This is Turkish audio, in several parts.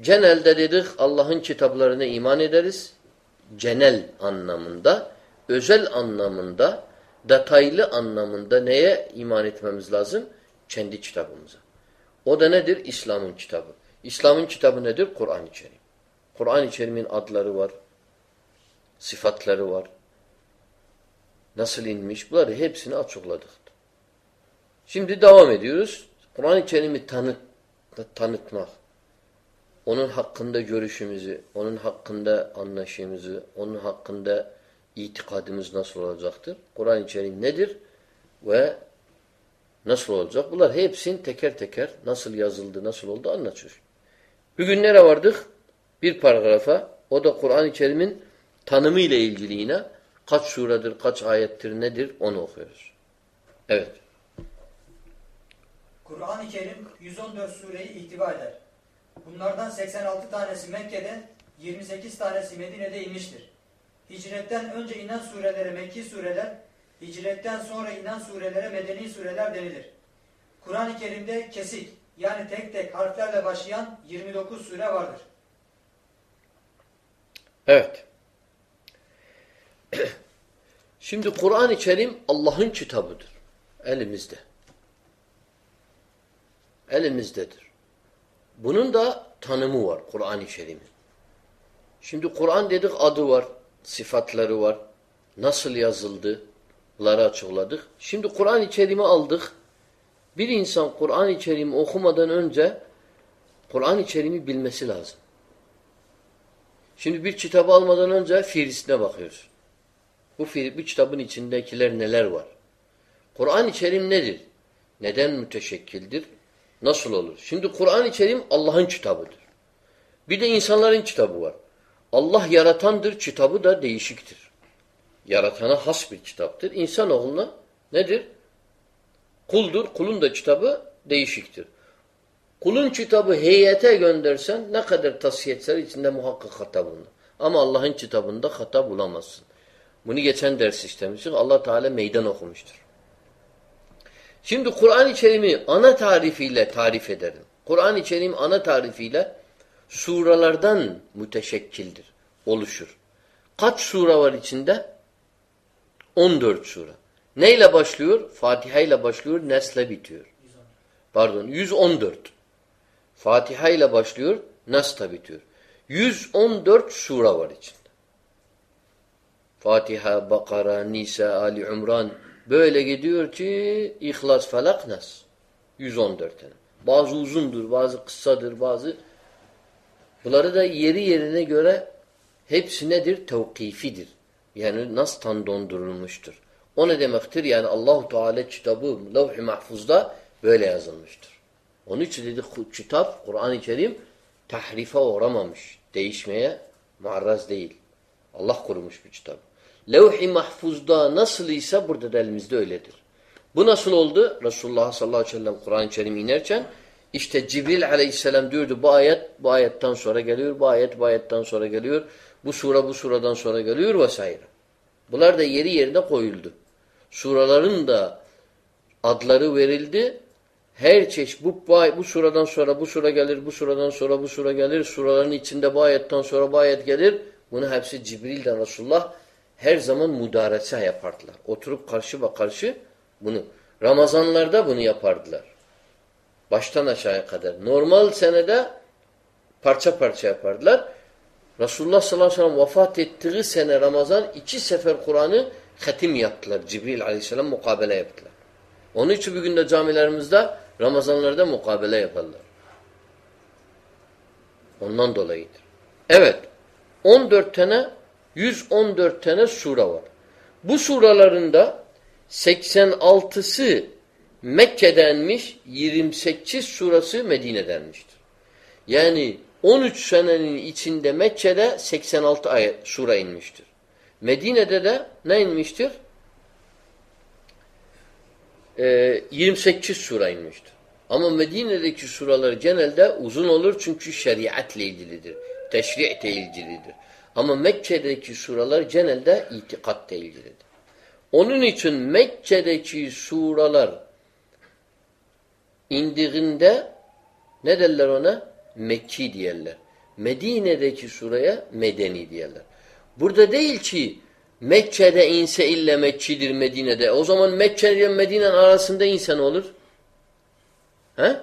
Genelde dedik Allah'ın kitaplarına iman ederiz. Genel anlamında, özel anlamında, detaylı anlamında neye iman etmemiz lazım? Kendi kitabımıza. O da nedir? İslam'ın kitabı. İslam'ın kitabı nedir? Kur'an-ı Kerim. Kur'an-ı Kerim'in adları var, sıfatları var. Nasıl inmiş? Bunları hepsini açıkladık. Şimdi devam ediyoruz. Kur'an-ı Kerim'i tanıt, tanıtmak. Onun hakkında görüşümüzü, onun hakkında anlaşımızı, onun hakkında itikadımız nasıl olacaktır? Kur'an-ı nedir ve nasıl olacak? Bunlar hepsini teker teker nasıl yazıldı, nasıl oldu anlatıyor. Bugün nereye vardık? Bir paragrafa. O da Kur'an-ı Kerim'in tanımı ile ilgili yine kaç suredir, kaç ayettir, nedir onu okuyoruz. Evet. Kur'an-ı Kerim 114 sureyi ihtiva eder. Bunlardan 86 tanesi Mekke'de, 28 tanesi Medine'de inmiştir. Hicretten önce inen surelere Mekki sureler, hicretten sonra inen surelere Medeni sureler denilir. Kur'an-ı Kerim'de kesik yani tek tek harflerle başlayan 29 sure vardır. Evet. Şimdi Kur'an-ı Kerim Allah'ın kitabıdır. Elimizde. Elimizdedir. Bunun da tanımı var Kur'an-ı Kerim'in. Şimdi Kur'an dedik adı var, sıfatları var. Nasıl yazıldı? Bunları açıkladık. Şimdi Kur'an-ı Kerim'i aldık. Bir insan Kur'an-ı Kerim'i okumadan önce Kur'an-ı Kerim'i bilmesi lazım. Şimdi bir kitabı almadan önce fiirisine bakıyoruz. Bu, bu kitabın içindekiler neler var? Kur'an-ı Kerim nedir? Neden müteşekkildir? Nasıl olur? Şimdi Kur'an-ı Kerim Allah'ın kitabıdır. Bir de insanların kitabı var. Allah yaratandır, kitabı da değişiktir. Yaratana has bir kitaptır. İnsanoğluna nedir? Kuldur, kulun da kitabı değişiktir. Kulun kitabı heyete göndersen ne kadar tasfiye etsen içinde muhakkak hata bulunur. Ama Allah'ın kitabında hata bulamazsın. Bunu geçen ders işlemiştik. Allah Teala meydan okumuştur. Şimdi Kur'an-ı Kerim'i ana tarifiyle tarif ederim. Kur'an-ı Kerim ana tarifiyle suralardan müteşekkildir, oluşur. Kaç sura var içinde? 14 sura. Neyle başlıyor? Fatiha ile başlıyor, nesle bitiyor. Pardon, 114. Fatiha ile başlıyor, nasla bitiyor. 114 sura var içinde. Fatiha, Bakara, Nisa, Ali Umran böyle gidiyor ki İhlas, Felak, Nas. 114 tane. Bazı uzundur, bazı kısadır, bazı bunları da yeri yerine göre hepsi nedir? Tevkifidir. Yani nas'tan dondurulmuştur. O ne demektir? Yani Allahu Teala kitabı levh-i mahfuzda böyle yazılmıştır. Onun için dedik kitap, Kur'an-ı Kerim tahrife uğramamış. Değişmeye muarraz değil. Allah kurmuş bir kitap. Levh-i mahfuzda nasıl ise burada da elimizde öyledir. Bu nasıl oldu? Resulullah sallallahu aleyhi ve sellem Kur'an-ı Kerim inerken işte Cibril aleyhisselam diyordu bu ayet bu ayetten sonra geliyor, bu ayet bu ayetten sonra geliyor, bu sure bu suradan sonra geliyor vesaire. Bunlar da yeri yerine koyuldu. Suraların da adları verildi. Her çeşit bu, bu suradan sonra bu sura gelir, bu suradan sonra bu sura gelir, suraların içinde bu ayetten sonra bu ayet gelir. Bunu hepsi Cibril'den Resulullah her zaman müdarese yapardılar. Oturup karşı ve karşı bunu. Ramazanlarda bunu yapardılar. Baştan aşağıya kadar. Normal senede parça parça yapardılar. Resulullah sallallahu aleyhi ve sellem vefat ettiği sene Ramazan iki sefer Kur'an'ı hatim yaptılar. Cibril aleyhisselam mukabele yaptılar. Onun için bugün de camilerimizde Ramazanlarda mukabele yaparlar. Ondan dolayıdır. Evet. 14 tane 114 tane sure var. Bu suralarında 86'sı Mekke'denmiş, 28 surası Medine'denmiştir. Yani 13 senenin içinde Mekke'de 86 ayet sure inmiştir. Medine'de de ne inmiştir? Ee, 28 sure inmiştir. Ama Medine'deki suralar genelde uzun olur çünkü şeriatla ilgilidir. Teşri'le ilgilidir. Ama Mekke'deki suralar genelde itikatla ilgilidir. Onun için Mekke'deki suralar indiğinde ne derler ona? Mekki diyorlar. Medine'deki suraya medeni diyorlar. Burada değil ki Mekke'de inse illa Mekki'dir Medine'de. O zaman Mekke ile Medine'nin arasında insan olur. He?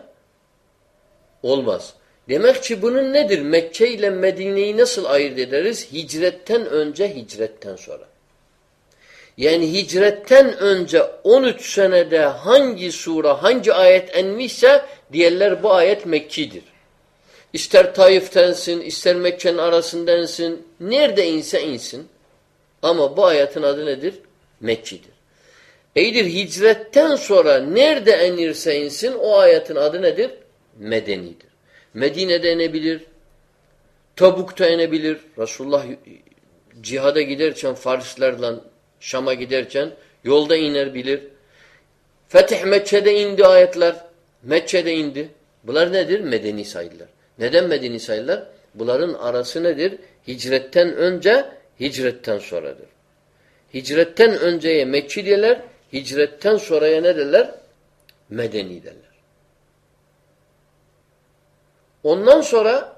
Olmaz. Demek ki bunun nedir? Mekke ile Medine'yi nasıl ayırt ederiz? Hicretten önce, hicretten sonra. Yani hicretten önce 13 senede hangi sura, hangi ayet enmişse diğerler bu ayet Mekki'dir. İster Taif'tensin, ister Mekke'nin arasındansin, nerede inse insin. Ama bu ayetin adı nedir? Mekki'dir. Eydir hicretten sonra nerede inirse insin o ayetin adı nedir? Medenidir. Medine'de inebilir, Tabuk'ta inebilir. Resulullah cihada giderken Farislerle Şam'a giderken yolda iner bilir. Fetih Mekke'de indi ayetler. Mekke'de indi. Bunlar nedir? Medeni sayılar. Neden medeni sayılar? Bunların arası nedir? Hicretten önce, hicretten sonradır. Hicretten önceye Mekki derler, hicretten sonraya ne derler? Medeni derler. Ondan sonra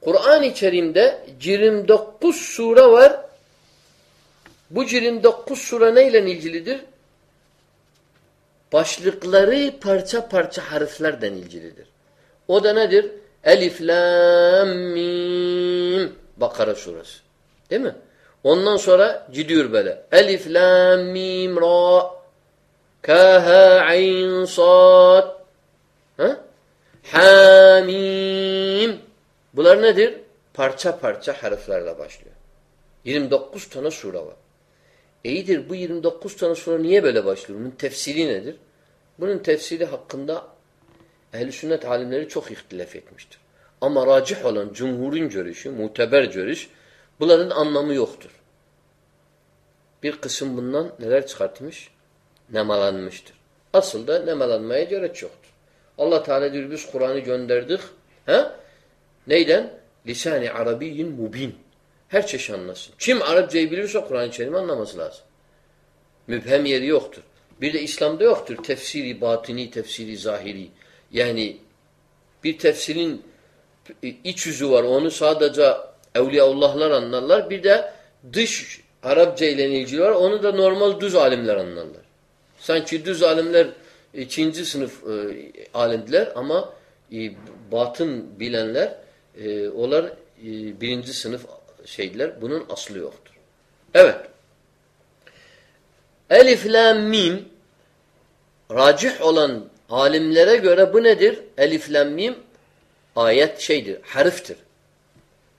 Kur'an-ı Kerim'de 29 sure var. Bu 29 sure neyle ilgilidir? Başlıkları parça parça harflerden ilgilidir. O da nedir? Elif, Lam, Mim. Bakara suresi. Değil mi? Ondan sonra gidiyor böyle. Elif, Lam, Mim, Ra. Kaha, Ayn, Sad. Ha? Hamim. Bunlar nedir? Parça parça harflerle başlıyor. 29 tane sure var. İyidir bu 29 tane sure niye böyle başlıyor? Bunun tefsiri nedir? Bunun tefsiri hakkında ehl sünnet alimleri çok ihtilaf etmiştir. Ama racih olan cumhurun görüşü, muteber görüş bunların anlamı yoktur. Bir kısım bundan neler çıkartmış? Nemalanmıştır. Asıl da nemalanmaya gerek yoktur. Allah Teala diyor biz Kur'an'ı gönderdik. He? Neyden? Lisani Arabiyyin mubin. Her çeşit anlasın. Kim Arapçayı bilirse Kur'an-ı Kerim'i anlaması lazım. Mübhem yeri yoktur. Bir de İslam'da yoktur. Tefsiri batini, tefsiri zahiri. Yani bir tefsirin iç yüzü var. Onu sadece Evliyaullahlar anlarlar. Bir de dış Arapça ile ilgili var. Onu da normal düz alimler anlarlar. Sanki düz alimler ikinci sınıf e, alimdiler ama e, batın bilenler e, onlar e, birinci sınıf şeyler. Bunun aslı yoktur. Evet. Elif, lam, mim racih olan alimlere göre bu nedir? Elif, lam, mim ayet şeydir, harftir.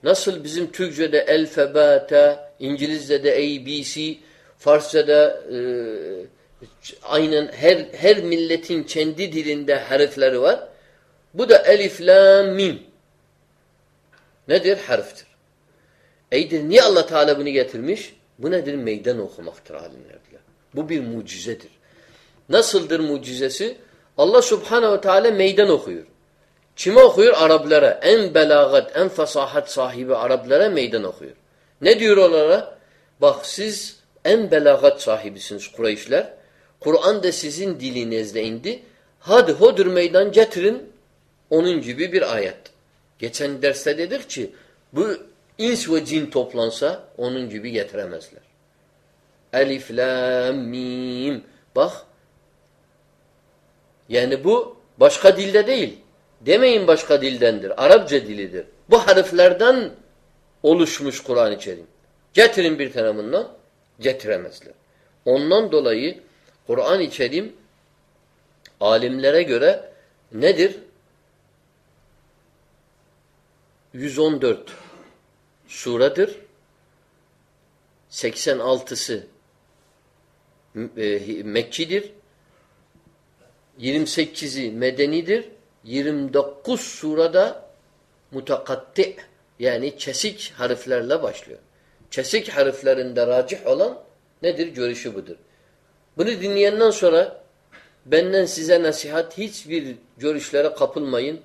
Nasıl bizim Türkçe'de elfebate, İngilizce'de ABC, Farsça'da e, aynen her her milletin kendi dilinde harfleri var. Bu da elif, lam, mim. Nedir? Harftir. Eydir. Niye Allah Teala bunu getirmiş? Bu nedir? Meydan okumaktır alimler diyor. Bu bir mucizedir. Nasıldır mucizesi? Allah Subhanahu ve Teala meydan okuyor. Kime okuyor? Araplara. En belagat, en fasahat sahibi Araplara meydan okuyor. Ne diyor onlara? Bak siz en belagat sahibisiniz Kureyşler. Kur'an da sizin dilinizde indi. Hadi hodur meydan getirin. Onun gibi bir ayet. Geçen derste dedik ki bu ins ve cin toplansa onun gibi getiremezler. Elif, la, mim. Bak. Yani bu başka dilde değil. Demeyin başka dildendir. Arapça dilidir. Bu harflerden oluşmuş Kur'an-ı Kerim. Getirin bir tane bundan. Getiremezler. Ondan dolayı Kur'an-ı Kerim alimlere göre nedir? 114 suredir. 86'sı e, Mekkidir. 28'i Medenidir. 29 surada mutakatti yani kesik harflerle başlıyor. Kesik harflerinde racih olan nedir? Görüşü budur. Bunu dinleyenden sonra benden size nasihat hiçbir görüşlere kapılmayın.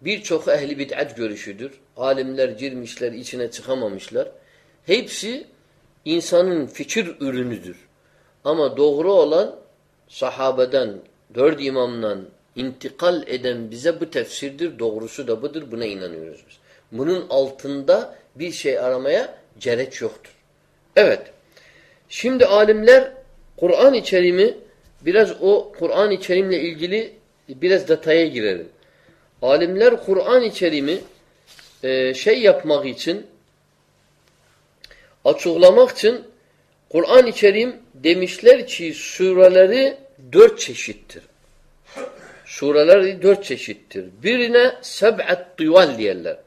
Birçok ehli bid'at görüşüdür. Alimler girmişler, içine çıkamamışlar. Hepsi insanın fikir ürünüdür. Ama doğru olan sahabeden, dört imamdan, intikal eden bize bu tefsirdir. Doğrusu da budur. Buna inanıyoruz biz. Bunun altında bir şey aramaya gerek yoktur. Evet. Şimdi alimler Kur'an-ı Kerim'i biraz o Kur'an-ı Kerim'le ilgili biraz detaya girelim. Alimler Kur'an-ı Kerim'i e, şey yapmak için açıklamak için Kur'an-ı Kerim demişler ki sureleri dört çeşittir. Sureleri dört çeşittir. Birine seb'at tıval diyorlar.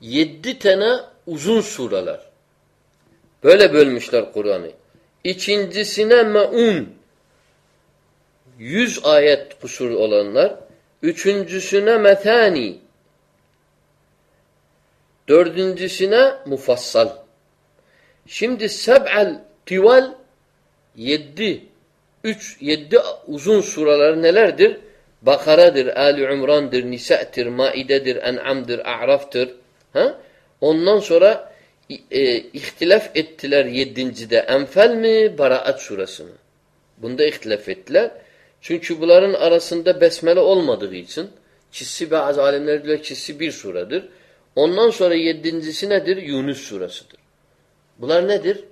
Yedi tane uzun sureler. Böyle bölmüşler Kur'an'ı. İkincisine me'un. Yüz ayet kusur olanlar. Üçüncüsüne methani. Dördüncüsüne mufassal. Şimdi seb'al tival yedi. Üç, yedi uzun suralar nelerdir? Bakara'dır, Ali Umran'dır, Nisa'tır, Maide'dir, En'am'dır, A'raf'tır. Ha? Ondan sonra e, ihtilaf ettiler yedincide. Enfal mi, Baraat surası mı? Bunda ihtilaf ettiler. Çünkü bunların arasında besmele olmadığı için çizsi bazı alimler diyor çizsi bir suradır. Ondan sonra yedincisi nedir? Yunus surasıdır. Bunlar nedir?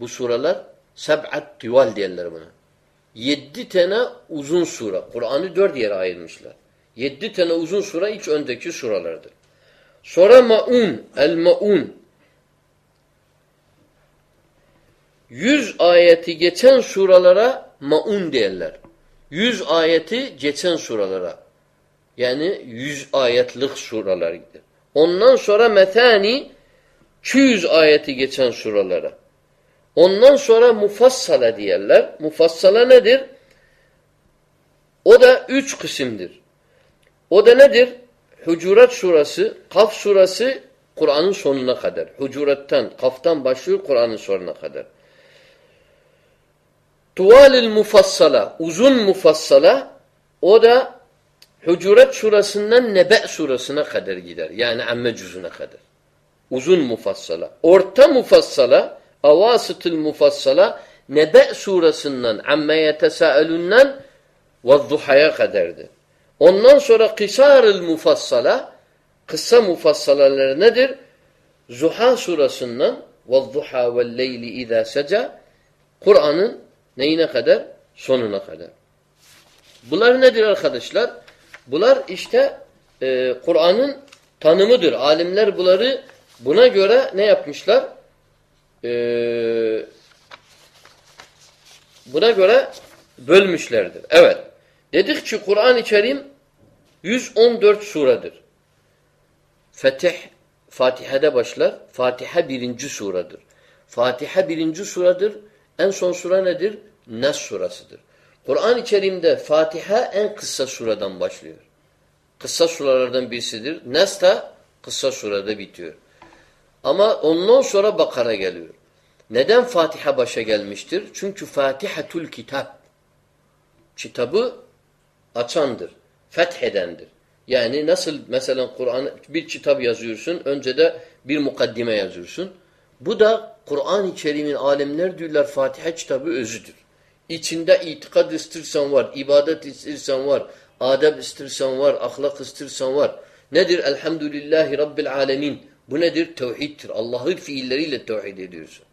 Bu suralar seb'at tival diyorlar buna. Yedi tane uzun sura. Kur'an'ı dört yere ayırmışlar. Yedi tane uzun sura ilk öndeki suralardır. Sonra maun, el maun. Yüz ayeti geçen suralara maun derler. Yüz ayeti geçen suralara. Yani yüz ayetlik suralar gider. Ondan sonra methani 200 ayeti geçen suralara. Ondan sonra mufassala diyorlar. Mufassala nedir? O da üç kısımdır. O da nedir? Hucurat surası, Kaf surası Kur'an'ın sonuna kadar. Hucurattan, Kaf'tan başlıyor Kur'an'ın sonuna kadar. Tuvalil mufassala, uzun mufassala o da Hucurat surasından Nebe surasına kadar gider. Yani amme cüzüne kadar. Uzun mufassala. Orta mufassala, avasıtıl mufassala Nebe surasından amme yetesâelünden ve zuhaya kadardır. Ondan sonra kısarıl mufassala kısa mufassalaları nedir? Zuha surasından ve zuha ve leyli izâ seca Kur'an'ın neyine kadar? Sonuna kadar. Bunlar nedir arkadaşlar? Bunlar işte e, Kur'an'ın tanımıdır. Alimler bunları buna göre ne yapmışlar? E, buna göre bölmüşlerdir. Evet. Dedik ki Kur'an-ı Kerim 114 suredir. Fetih Fatiha'da başlar. Fatiha birinci suradır. Fatiha birinci suradır. En son sure nedir? Nas surasıdır. Kur'an-ı Kerim'de Fatiha en kısa sureden başlıyor. Kısa suralardan birisidir. Nas da kısa surede bitiyor. Ama ondan sonra Bakara geliyor. Neden Fatiha başa gelmiştir? Çünkü Fatihatul Kitap. Kitabı açandır. Fethedendir. Yani nasıl mesela Kur'an bir kitap yazıyorsun, önce de bir mukaddime yazıyorsun. Bu da Kur'an-ı Kerim'in alemler diyorlar Fatiha kitabı özüdür. İçinde itikad istersen var, ibadet istersen var, adab istersen var, ahlak istersen var. Nedir? Elhamdülillahi Rabbil alemin. Bu nedir? Tevhiddir. Allah'ın fiilleriyle tevhid ediyorsun.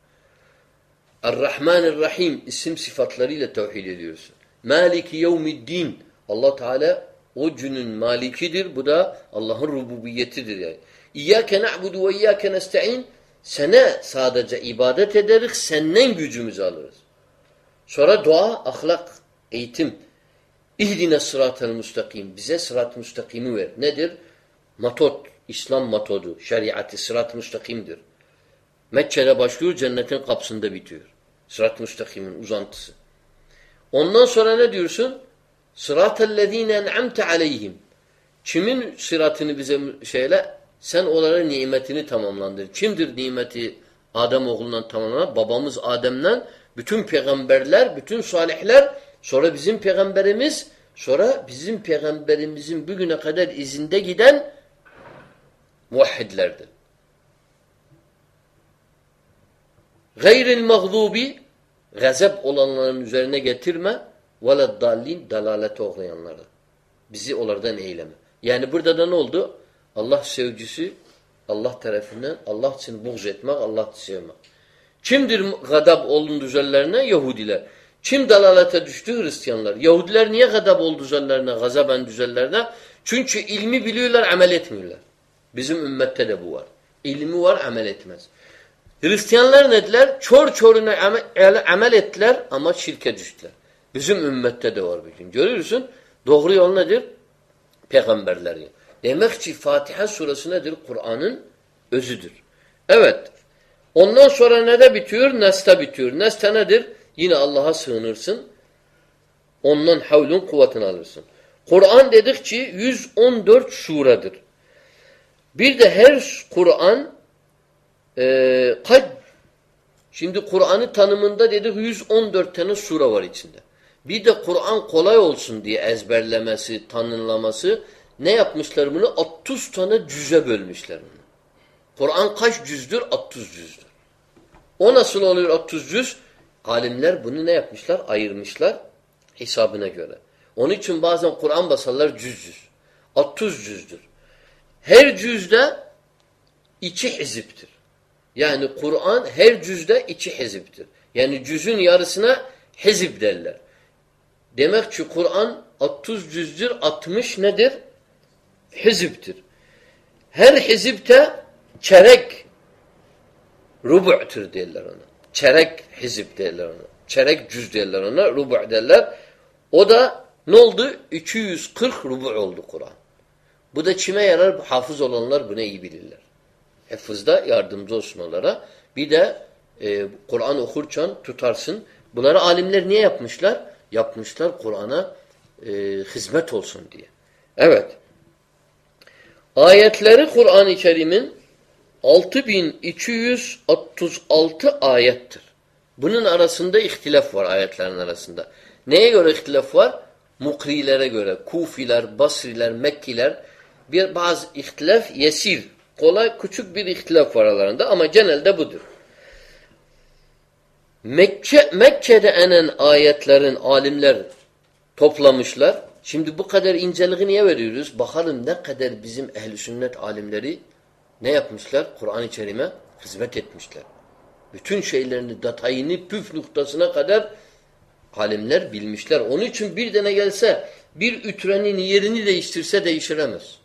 Er-Rahmanir-Rahim isim sıfatlarıyla tevhid ediyorsun. Maliki yevmiddin. Allah Teala o günün malikidir. Bu da Allah'ın rububiyetidir yani. İyyâke na'budu ve iyyâke nesta'in. Sene sadece ibadet ederiz, senden gücümüzü alırız. Sonra dua, ahlak, eğitim. İhdine sıratel müstakim. Bize sırat müstakimi ver. Nedir? Matot, İslam matodu, şeriatı, sırat müstakimdir. Mekke'de başlıyor, cennetin kapısında bitiyor. Sırat müstakimin uzantısı. Ondan sonra ne diyorsun? Sıratellezine en'amte aleyhim. Kimin sıratını bize şeyle? Sen onlara nimetini tamamlandır. Kimdir nimeti Adem oğlundan tamamlanan? Babamız Adem'den bütün peygamberler, bütün salihler, sonra bizim peygamberimiz, sonra bizim peygamberimizin bugüne kadar izinde giden muvahhidlerdir. Gayril mağdubi gazap olanların üzerine getirme veleddallin dalalete uğrayanlara. Bizi onlardan eyleme. Yani burada da ne oldu? Allah sevgisi Allah tarafından Allah için buğz etmek, Allah sevmek. Kimdir gadab olundu üzerlerine? Yahudiler. Kim dalalete düştü? Hristiyanlar. Yahudiler niye gadab oldu üzerlerine, gazaben üzerlerine? Çünkü ilmi biliyorlar, amel etmiyorlar. Bizim ümmette de bu var. İlmi var, amel etmez. Hristiyanlar dediler? Çor çoruna amel, ettiler ama şirke düştüler. Bizim ümmette de var bugün. Görüyorsun? Doğru yol nedir? Peygamberlerin. Demek ki Fatiha suresi nedir? Kur'an'ın özüdür. Evet. Ondan sonra ne de bitiyor? Neste bitiyor. Neste nedir? Yine Allah'a sığınırsın. Ondan havlun kuvvetini alırsın. Kur'an dedik ki 114 suredir. Bir de her Kur'an e, kaç Şimdi Kur'an'ı tanımında dedik 114 tane sure var içinde. Bir de Kur'an kolay olsun diye ezberlemesi, tanımlaması ne yapmışlar bunu? 30 tane cüze bölmüşler bunu. Kur'an kaç cüzdür? 30 cüzdür. O nasıl oluyor 30 cüz? Alimler bunu ne yapmışlar? Ayırmışlar hesabına göre. Onun için bazen Kur'an basarlar cüz cüz. 30 cüzdür. Her cüzde iki hiziptir. Yani Kur'an her cüzde iki hiziptir. Yani cüzün yarısına hizip derler. Demek ki Kur'an 30 cüzdür, 60 nedir? Hiziptir. Her hizipte çerek rubu'tur derler ona. Çerek hizip derler ona. Çerek cüz derler ona. Rubu' derler. O da ne oldu? 240 rubu' oldu Kur'an. Bu da kime yarar? Hafız olanlar bunu iyi bilirler. Hafızda yardımcı olsun onlara. Bir de e, Kur'an okurken tutarsın. Bunları alimler niye yapmışlar? Yapmışlar Kur'an'a e, hizmet olsun diye. Evet. Ayetleri Kur'an-ı Kerim'in 6236 ayettir. Bunun arasında ihtilaf var ayetlerin arasında. Neye göre ihtilaf var? Mukrilere göre. Kufiler, Basriler, Mekkiler bir bazı ihtilaf yesir. Kolay küçük bir ihtilaf var aralarında ama genelde budur. Mekke, Mekke'de enen ayetlerin alimler toplamışlar. Şimdi bu kadar inceliği niye veriyoruz? Bakalım ne kadar bizim ehli sünnet alimleri ne yapmışlar? Kur'an-ı Kerim'e hizmet etmişler. Bütün şeylerini, detayını, püf noktasına kadar alimler bilmişler. Onun için bir tane gelse bir ütrenin yerini değiştirse değiştiremez.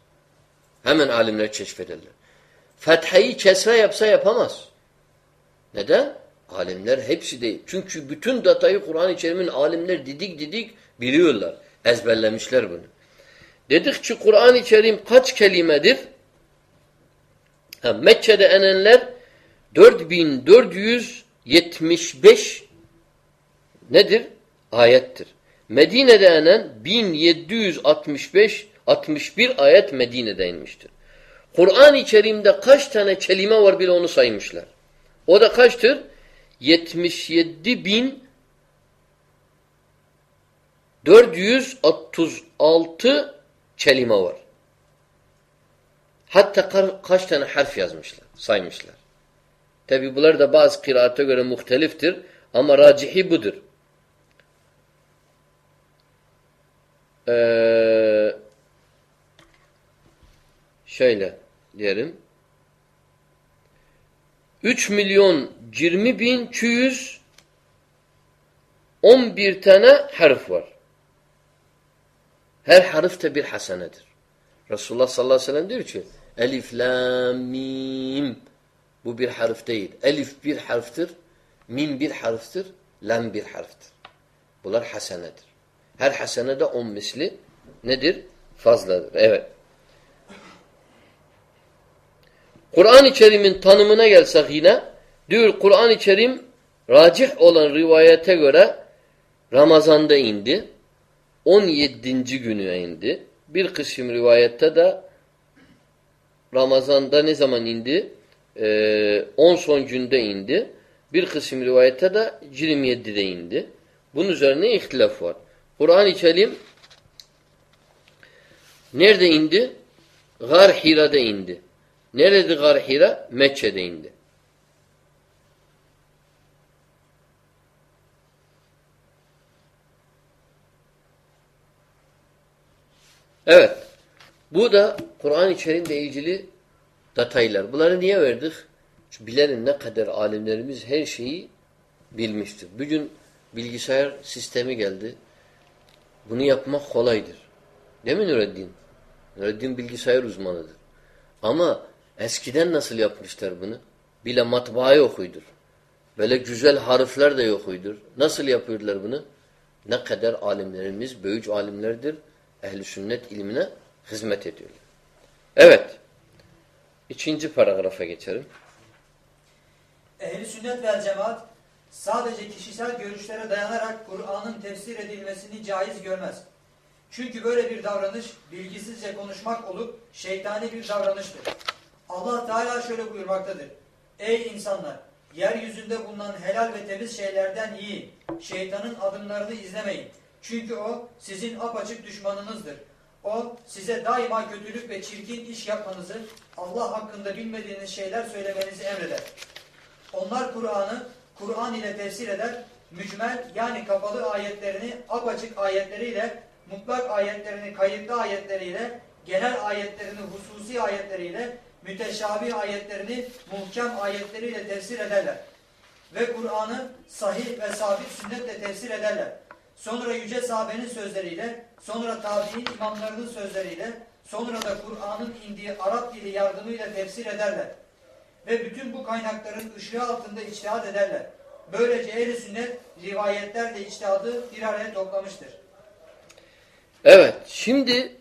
Hemen alimler keşfederler. Fethayı kesre yapsa yapamaz. Neden? Alimler hepsi değil. Çünkü bütün datayı Kur'an-ı Kerim'in alimler didik didik biliyorlar. Ezberlemişler bunu. Dedik ki Kur'an-ı Kerim kaç kelimedir? Ha, Mekke'de enenler 4475 nedir? Ayettir. Medine'de enen 1765 61 ayet Medine'de inmiştir. Kur'an-ı Kerim'de kaç tane kelime var bile onu saymışlar. O da kaçtır? 77 bin 436 kelime var. Hatta ka kaç tane harf yazmışlar, saymışlar. Tabi bunlar da bazı kıraate göre muhteliftir ama racihi budur. Ee, şöyle diyelim. 3 milyon 20 bin 200 11 tane harf var. Her harf de bir hasenedir. Resulullah sallallahu aleyhi ve sellem diyor ki Elif, la, mim bu bir harf değil. Elif bir harftir, mim bir harftir, lam bir harftir. Bunlar hasenedir. Her hasenede on misli nedir? Fazladır. Evet. Kur'an-ı Kerim'in tanımına gelsek yine diyor Kur'an-ı Kerim racih olan rivayete göre Ramazan'da indi. 17. günü indi. Bir kısım rivayette de Ramazan'da ne zaman indi? 10 ee, son günde indi. Bir kısım rivayette de 27'de indi. Bunun üzerine ihtilaf var. Kur'an-ı Kerim nerede indi? Gar Hira'da indi. Nerede Gar Hira? Mekke'de indi. Evet. Bu da Kur'an-ı Kerim'le ilgili detaylar. Bunları niye verdik? Çünkü bilenin ne kadar alimlerimiz her şeyi bilmiştir. Bugün bilgisayar sistemi geldi. Bunu yapmak kolaydır. Değil mi Nureddin? Nureddin bilgisayar uzmanıdır. Ama eskiden nasıl yapmışlar bunu? Bile matbaayı okuydur. Böyle güzel harfler de yokuydur. Nasıl yapıyorlar bunu? Ne kadar alimlerimiz, büyük alimlerdir. Ehli sünnet ilmine hizmet ediyorlar. Evet. İkinci paragrafa geçelim. Ehli sünnet vel cemaat sadece kişisel görüşlere dayanarak Kur'an'ın tefsir edilmesini caiz görmez. Çünkü böyle bir davranış bilgisizce konuşmak olup şeytani bir davranıştır. Allah Teala şöyle buyurmaktadır. Ey insanlar! Yeryüzünde bulunan helal ve temiz şeylerden yiyin. Şeytanın adımlarını izlemeyin. Çünkü o sizin apaçık düşmanınızdır. O size daima kötülük ve çirkin iş yapmanızı, Allah hakkında bilmediğiniz şeyler söylemenizi emreder. Onlar Kur'an'ı Kur'an ile tefsir eder, mücmel yani kapalı ayetlerini apaçık ayetleriyle, mutlak ayetlerini kayıtlı ayetleriyle, genel ayetlerini hususi ayetleriyle, müteşabi ayetlerini muhkem ayetleriyle tefsir ederler. Ve Kur'an'ı sahih ve sabit sünnetle tefsir ederler. Sonra yüce sahabenin sözleriyle, sonra tabi'in imamlarının sözleriyle, sonra da Kur'an'ın indiği Arap dili yardımıyla tefsir ederler. Ve bütün bu kaynakların ışığı altında içtihat ederler. Böylece ehl sünnet rivayetlerle içtihadı bir araya toplamıştır. Evet, şimdi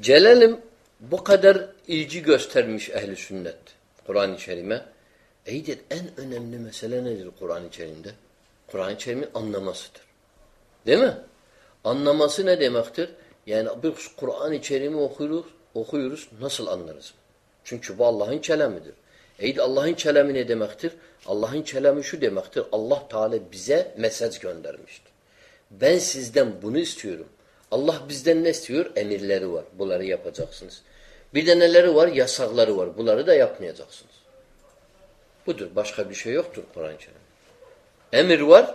Celal'im bu kadar ilgi göstermiş ehli sünnet Kur'an-ı Kerim'e. İyidir en önemli mesele nedir Kur'an-ı Kerim'de? Kur'an-ı Kerim'in anlamasıdır. Değil mi? Anlaması ne demektir? Yani bir Kur'an-ı okuyoruz, okuyoruz nasıl anlarız? Çünkü bu Allah'ın kelamidir. Eğer Allah'ın kelami ne demektir? Allah'ın kelami şu demektir. Allah Teala bize mesaj göndermiştir. Ben sizden bunu istiyorum. Allah bizden ne istiyor? Emirleri var. Bunları yapacaksınız. Bir de neleri var? Yasakları var. Bunları da yapmayacaksınız. Budur. Başka bir şey yoktur Kur'an-ı. Emir var,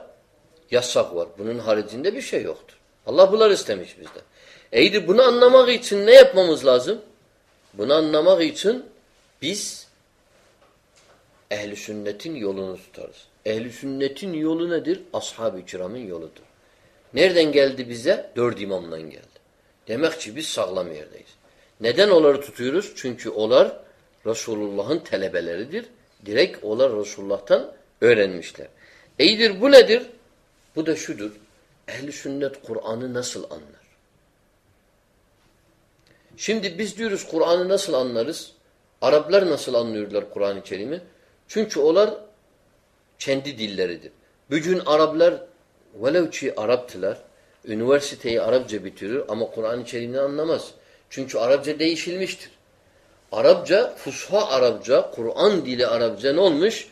yasak var. Bunun haricinde bir şey yoktur. Allah bunları istemiş bizden. Eğer bunu anlamak için ne yapmamız lazım? Bunu anlamak için biz ehli sünnetin yolunu tutarız. Ehli sünnetin yolu nedir? Ashab-ı kiramın yoludur. Nereden geldi bize? Dört imamdan geldi. Demek ki biz sağlam yerdeyiz. Neden onları tutuyoruz? Çünkü onlar Resulullah'ın telebeleridir. Direkt onlar Resulullah'tan öğrenmişler. İyidir bu nedir? Bu da şudur. Ehli sünnet Kur'an'ı nasıl anlar? Şimdi biz diyoruz Kur'an'ı nasıl anlarız? Araplar nasıl anlıyorlar Kur'an-ı Kerim'i? Çünkü onlar kendi dilleridir. Bugün Araplar velev ki Araptılar, üniversiteyi Arapça bitirir ama Kur'an-ı Kerim'i anlamaz. Çünkü Arapça değişilmiştir. Arapça, fusha Arapça, Kur'an dili Arapça ne olmuş?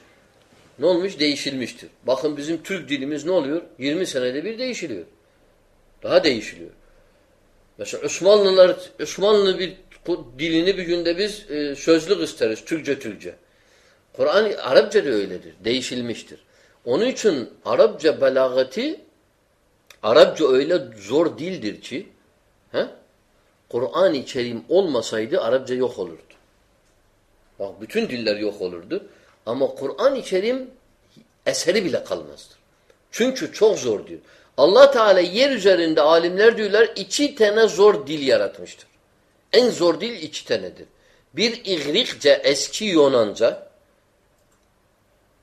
Ne olmuş? Değişilmiştir. Bakın bizim Türk dilimiz ne oluyor? 20 senede bir değişiliyor. Daha değişiliyor. Mesela Osmanlılar, Osmanlı bir dilini bir günde biz e, sözlük isteriz. Türkçe Türkçe. Kur'an Arapça da öyledir. Değişilmiştir. Onun için Arapça belagati Arapça öyle zor dildir ki Kur'an-ı Kerim olmasaydı Arapça yok olurdu. Bak bütün diller yok olurdu. Ama Kur'an-ı Kerim eseri bile kalmazdır. Çünkü çok zor diyor. Allah Teala yer üzerinde alimler diyorlar iki tane zor dil yaratmıştır. En zor dil iki tanedir. Bir İğrikçe eski Yunanca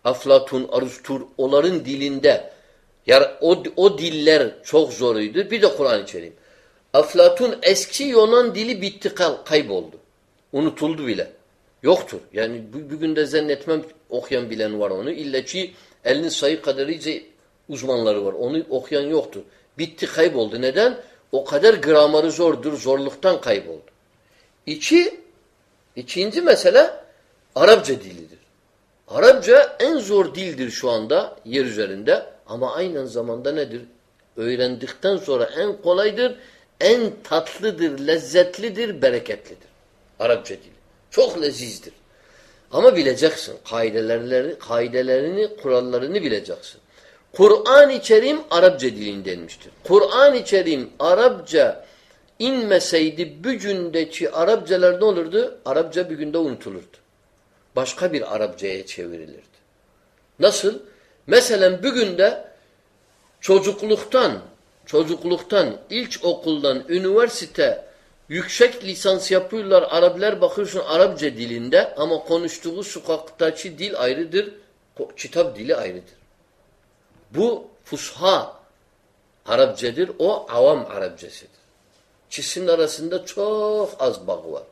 Aflatun, Arustur onların dilinde yani o, o diller çok zoruydu. Bir de Kur'an-ı Kerim. Aflatun eski Yunan dili bitti kayboldu. Unutuldu bile. Yoktur. Yani bugün de zannetmem okuyan bilen var onu. İlla ki elinin sayı kadarıyla uzmanları var. Onu okuyan yoktur. Bitti kayboldu. Neden? O kadar gramarı zordur. Zorluktan kayboldu. İki, ikinci mesele Arapça dilidir. Arapça en zor dildir şu anda yer üzerinde. Ama aynı zamanda nedir? Öğrendikten sonra en kolaydır, en tatlıdır, lezzetlidir, bereketlidir. Arapça dili. Çok lezizdir. Ama bileceksin. Kaidelerini, kaidelerini, kurallarını bileceksin. Kur'an-ı Kerim Arapça dilindenmiştir. Kur'an-ı Kerim Arapça inmeseydi bir gündeki Arapçalar ne olurdu? Arapça bir günde unutulurdu. Başka bir Arapçaya çevrilirdi. Nasıl? Mesela bir günde çocukluktan çocukluktan, ilk okuldan, üniversite, yüksek lisans yapıyorlar. Araplar bakıyorsun Arapça dilinde ama konuştuğu sokaktaki dil ayrıdır. Kitap dili ayrıdır. Bu fusha Arapçadır. O avam Arapçasıdır. İkisinin arasında çok az bağ var.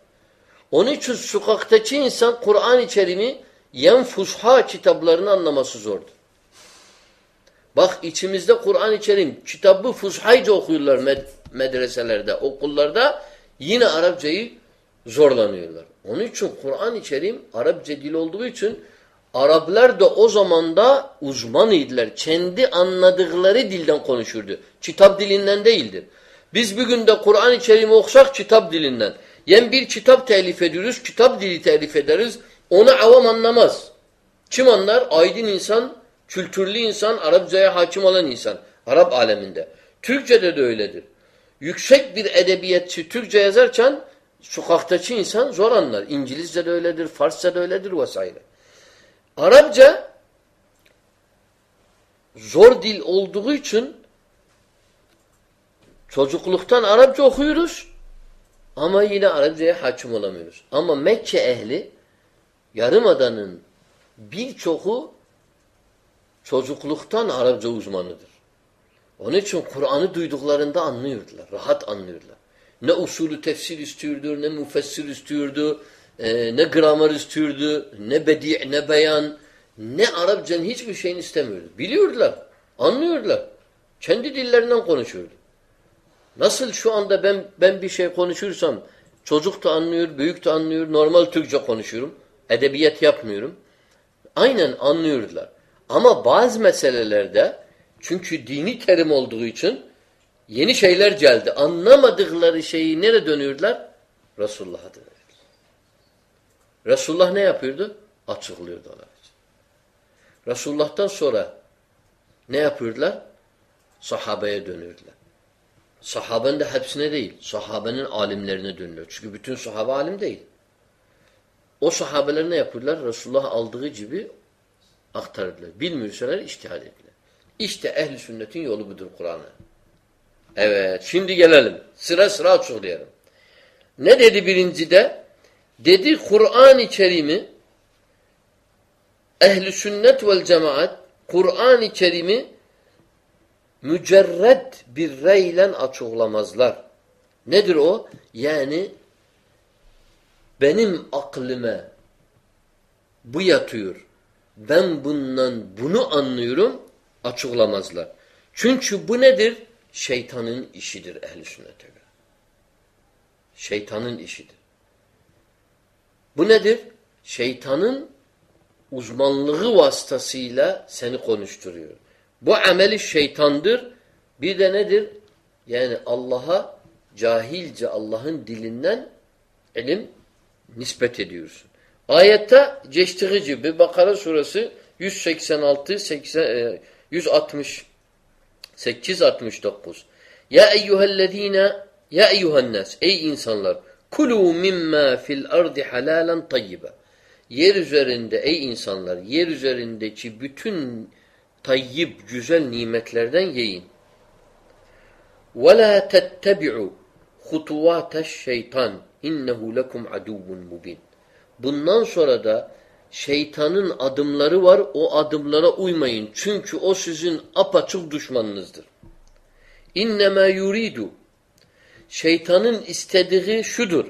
Onun için sokaktaki insan Kur'an-ı Kerim'i yen fusha kitaplarını anlaması zordur. Bak içimizde Kur'an-ı kitabı fushayca okuyorlar med medreselerde, okullarda. Yine Arapçayı zorlanıyorlar. Onun için Kur'an-ı Kerim Arapça dil olduğu için Araplar da o zamanda uzman idiler. Kendi anladıkları dilden konuşurdu. Kitap dilinden değildir. Biz bugün de Kur'an-ı Kerim'i okusak kitap dilinden. Yani bir kitap telif ediyoruz, kitap dili telif ederiz. Onu avam anlamaz. Kim anlar? Aydın insan, kültürlü insan, Arapçaya hakim olan insan. Arap aleminde. Türkçe'de de öyledir. Yüksek bir edebiyatçı Türkçe yazarken sokaktaki insan zor anlar. İngilizce de öyledir, Farsça da öyledir vesaire. Arapça zor dil olduğu için çocukluktan Arapça okuyoruz ama yine Arapçaya hakim olamıyoruz. Ama Mekke ehli Yarımada'nın birçoku çocukluktan Arapça uzmanıdır. Onun için Kur'an'ı duyduklarında anlıyordular. Rahat anlıyorlar. Ne usulü tefsir istiyordu, ne müfessir istiyordu, e, ne gramer istiyordu, ne bedi' ne beyan, ne Arapçanın hiçbir şeyini istemiyordu. Biliyordular, anlıyordular. Kendi dillerinden konuşuyordu. Nasıl şu anda ben ben bir şey konuşursam çocuk da anlıyor, büyük de anlıyor, normal Türkçe konuşuyorum. Edebiyat yapmıyorum. Aynen anlıyordular. Ama bazı meselelerde çünkü dini terim olduğu için yeni şeyler geldi. Anlamadıkları şeyi nereye dönüyorlar? Resulullah'a dönüyorlar. Resulullah ne yapıyordu? Açıklıyordu onlar için. Resulullah'tan sonra ne yapıyordular? Sahabeye dönüyordular. Sahabenin de hepsine değil, sahabenin alimlerine dönüyor. Çünkü bütün sahabe alim değil. O sahabeler ne yapıyorlar? Resulullah aldığı gibi aktarırlar. Bilmiyorsalar iştihad ettiler. İşte ehli sünnetin yolu budur Kur'an'a. Evet şimdi gelelim. Sıra sıra açıklayalım. Ne dedi birincide? Dedi Kur'an-ı Kerim'i ehli sünnet vel cemaat Kur'an-ı Kerim'i mücerred bir reyle açıklamazlar. Nedir o? Yani benim aklıma bu yatıyor. Ben bundan bunu anlıyorum açıklamazlar. Çünkü bu nedir? Şeytanın işidir ehli sünnete göre. Şeytanın işidir. Bu nedir? Şeytanın uzmanlığı vasıtasıyla seni konuşturuyor. Bu ameli şeytandır. Bir de nedir? Yani Allah'a cahilce Allah'ın dilinden ilim nispet ediyorsun. Ayette geçtiği gibi Bakara suresi 186 80 160 869 Ya eyyühellezine ya eyyühennas ey insanlar kulu mimma fil ardi halalen tayyibe Yer üzerinde ey insanlar yer üzerindeki bütün tayyip güzel nimetlerden yiyin. Ve la tettebi'u hutuvateş şeytan innehu lekum aduvun mubin. Bundan sonra da şeytanın adımları var. O adımlara uymayın. Çünkü o sizin apaçık düşmanınızdır. İnnemâ yuridu. Şeytanın istediği şudur.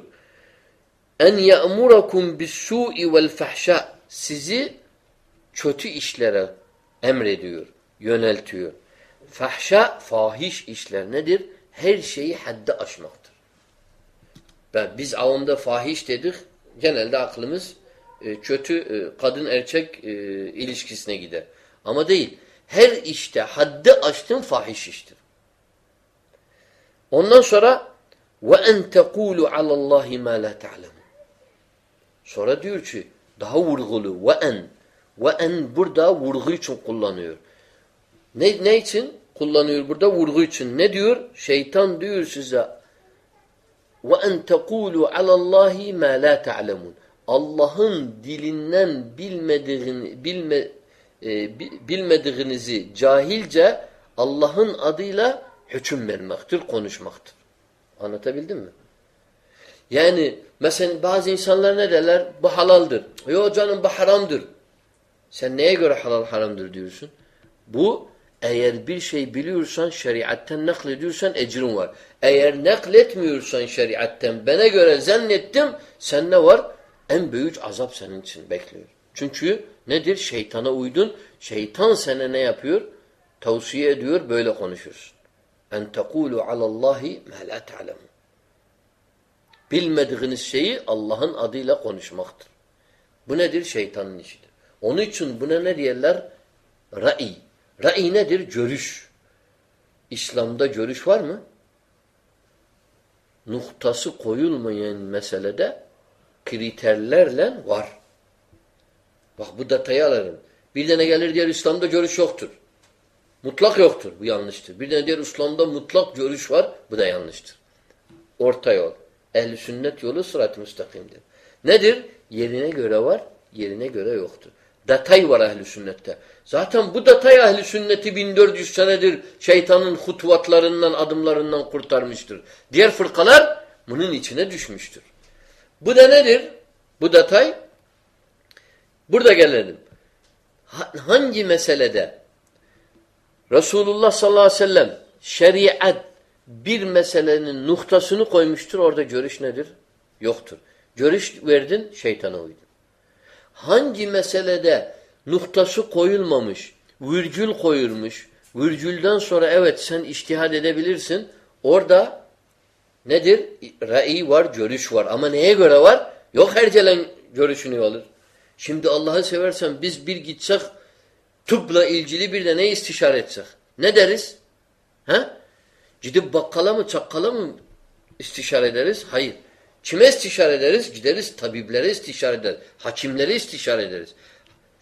En ya'murakum bis-su'i vel-fahşâ. Sizi kötü işlere emrediyor, yöneltiyor. Fahşa, fahiş işler nedir? Her şeyi haddi aşmaktır. Ben, biz avamda fahiş dedik, genelde aklımız e, kötü e, kadın erkek e, ilişkisine gider. Ama değil. Her işte haddi aştın fahiş iştir. Ondan sonra ve en tekulu alallahi ma la ta'lemun. Sonra diyor ki daha vurgulu ve en ve en burada vurgu için kullanıyor. Ne, ne için kullanıyor burada? Vurgu için. Ne diyor? Şeytan diyor size ve en tekulu alallahi ma la ta'lemun. Allah'ın dilinden bilmediğini bilme, e, bilmediğinizi cahilce Allah'ın adıyla hüküm vermektir, konuşmaktır. Anlatabildim mi? Yani mesela bazı insanlar ne derler? Bu halaldır. Yok canım bu haramdır. Sen neye göre halal haramdır diyorsun? Bu eğer bir şey biliyorsan şeriatten naklediyorsan ecrin var. Eğer nakletmiyorsan şeriatten bana göre zannettim sen ne var? En büyük azap senin için bekliyor. Çünkü nedir? Şeytana uydun. Şeytan sana ne yapıyor? Tavsiye ediyor böyle konuşursun. En tekulu alallahi ma la ta'lemun. Bilmediğiniz şeyi Allah'ın adıyla konuşmaktır. Bu nedir? Şeytanın işidir. Onun için buna ne diyorlar? Ra'i. Ra'i nedir? Görüş. İslam'da görüş var mı? Nuhtası koyulmayan meselede kriterlerle var. Bak bu detayı alırım. Bir tane gelir diğer İslam'da görüş yoktur. Mutlak yoktur. Bu yanlıştır. Bir tane diğer İslam'da mutlak görüş var. Bu da yanlıştır. Orta yol. Ehli sünnet yolu sırat-ı müstakimdir. Nedir? Yerine göre var, yerine göre yoktur. Detay var ehli sünnette. Zaten bu detay ehli sünneti 1400 senedir şeytanın hutvatlarından, adımlarından kurtarmıştır. Diğer fırkalar bunun içine düşmüştür. Bu da nedir? Bu detay burada gelelim. Hangi meselede Resulullah sallallahu aleyhi ve sellem şeriat bir meselenin noktasını koymuştur. Orada görüş nedir? Yoktur. Görüş verdin, şeytana uydun. Hangi meselede noktası koyulmamış, virgül koyulmuş, virgülden sonra evet sen iştihad edebilirsin. Orada nedir? Ra'i var, görüş var. Ama neye göre var? Yok hercelen görüşünü olur. Şimdi Allah'ı seversen biz bir gitsek tıpla ilgili bir de ne istişare etsek? Ne deriz? He? Gidip bakkala mı çakkala mı istişare ederiz? Hayır. Kime istişare ederiz? Gideriz tabiblere istişare ederiz. Hakimlere istişare ederiz.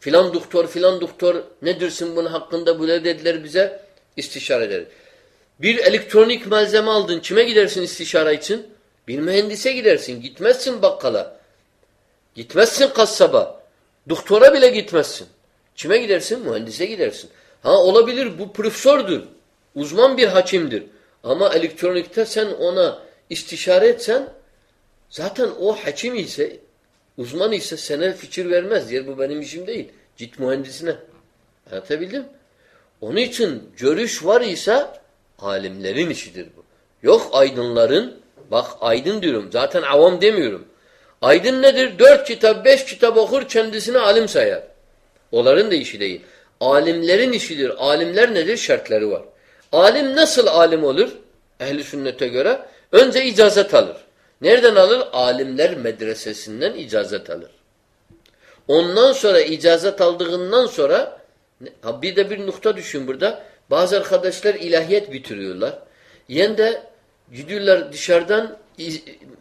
Filan doktor filan doktor ne dersin bunun hakkında böyle dediler bize istişare ederiz. Bir elektronik malzeme aldın. Kime gidersin istişare için? Bir mühendise gidersin. Gitmezsin bakkala. Gitmezsin kasaba. Doktora bile gitmezsin. Kime gidersin? Mühendise gidersin. Ha olabilir bu profesördür. Uzman bir hakimdir. Ama elektronikte sen ona istişare etsen zaten o hakim ise uzman ise sana fikir vermez. Diğer bu benim işim değil. Git mühendisine. Anlatabildim? Onun için görüş var ise alimlerin işidir bu. Yok aydınların bak aydın diyorum. Zaten avam demiyorum. Aydın nedir? Dört kitap, beş kitap okur kendisini alim sayar. Onların da işi değil. Alimlerin işidir. Alimler nedir? Şartları var. Alim nasıl alim olur? Ehli sünnete göre önce icazet alır. Nereden alır? Alimler medresesinden icazet alır. Ondan sonra icazet aldığından sonra bir de bir nokta düşün burada. Bazı arkadaşlar ilahiyet bitiriyorlar. Yen de gidiyorlar dışarıdan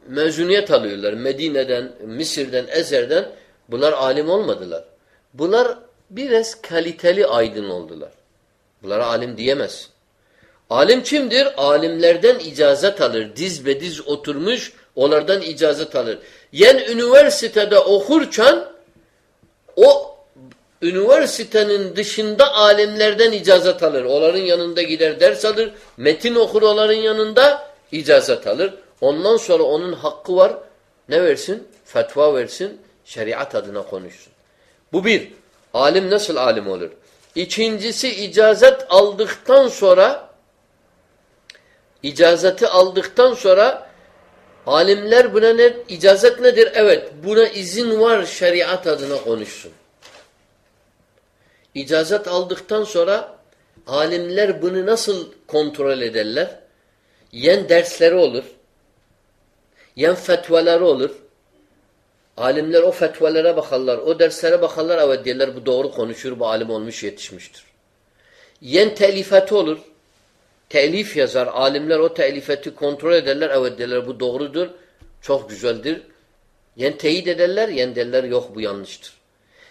mezuniyet alıyorlar. Medine'den, Mısır'dan, Ezer'den. Bunlar alim olmadılar. Bunlar biraz kaliteli aydın oldular. Bunlara alim diyemezsin. Alim kimdir? Alimlerden icazet alır. Diz be diz oturmuş, onlardan icazet alır. Yen üniversitede okurken o üniversitenin dışında alimlerden icazet alır. Onların yanında gider ders alır. Metin okur onların yanında icazet alır. Ondan sonra onun hakkı var. Ne versin? Fetva versin. Şeriat adına konuşsun. Bu bir. Alim nasıl alim olur? İkincisi icazet aldıktan sonra icazeti aldıktan sonra alimler buna ne icazet nedir? Evet buna izin var şeriat adına konuşsun. İcazet aldıktan sonra alimler bunu nasıl kontrol ederler? Yen dersleri olur. Yen fetvaları olur. Alimler o fetvalere bakarlar, o derslere bakarlar. Evet diyorlar bu doğru konuşur, bu alim olmuş yetişmiştir. Yen telifeti olur. Telif yazar. Alimler o telifeti kontrol ederler. Evet derler bu doğrudur. Çok güzeldir. Yen teyit ederler. Yen derler yok bu yanlıştır.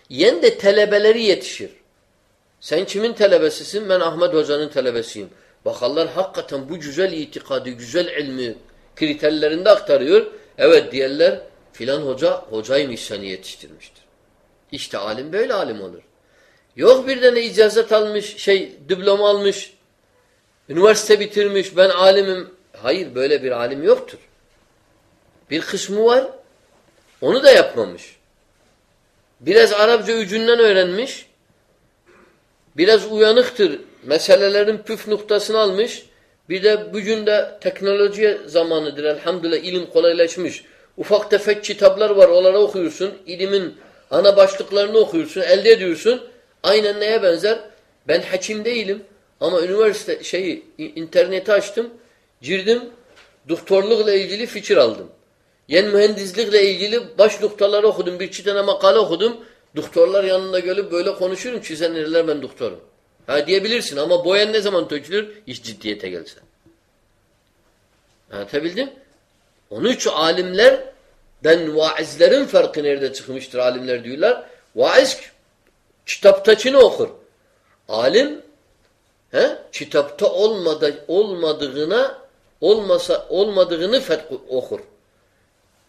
Yen de telebeleri yetişir. Sen kimin telebesisin? Ben Ahmet Hoca'nın telebesiyim. Bakarlar hakikaten bu güzel itikadı, güzel ilmi kriterlerinde aktarıyor. Evet diyenler filan hoca hocaymış seni yetiştirmiştir. İşte alim böyle alim olur. Yok bir tane icazet almış, şey diploma almış, üniversite bitirmiş, ben alimim. Hayır böyle bir alim yoktur. Bir kısmı var, onu da yapmamış. Biraz Arapça ucundan öğrenmiş, biraz uyanıktır, meselelerin püf noktasını almış, bir de bugün de teknoloji zamanıdır. Elhamdülillah ilim kolaylaşmış. Ufak tefek kitaplar var. Onları okuyorsun. İlimin ana başlıklarını okuyorsun. Elde ediyorsun. Aynen neye benzer? Ben hakim değilim. Ama üniversite şeyi interneti açtım. Girdim. Doktorlukla ilgili fikir aldım. Yen mühendislikle ilgili baş noktaları okudum. Bir iki tane makale okudum. Doktorlar yanında gelip böyle konuşurum. Çizenirler ben doktorum. Ha diyebilirsin ama boyan ne zaman dökülür? İş ciddiyete gelse. Anlatabildim? Onun için alimlerden vaizlerin farkı nerede çıkmıştır alimler diyorlar. Vaiz kitaptakini okur. Alim he, kitapta olmadı, olmadığına olmasa olmadığını okur.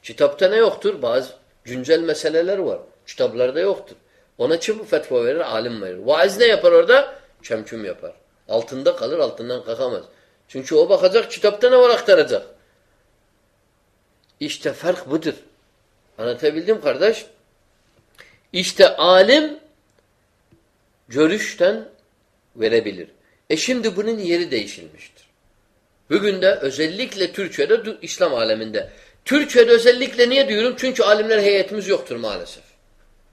Kitapta ne yoktur? Bazı güncel meseleler var. Kitaplarda yoktur. Ona kim fetva verir? Alim verir. Vaiz ne yapar orada? Çemçüm yapar. Altında kalır, altından kalkamaz. Çünkü o bakacak, kitapta ne var aktaracak. İşte fark budur. Anlatabildim kardeş? İşte alim görüşten verebilir. E şimdi bunun yeri değişilmiştir. Bugün de özellikle Türkiye'de, İslam aleminde. Türkiye'de özellikle niye diyorum? Çünkü alimler heyetimiz yoktur maalesef.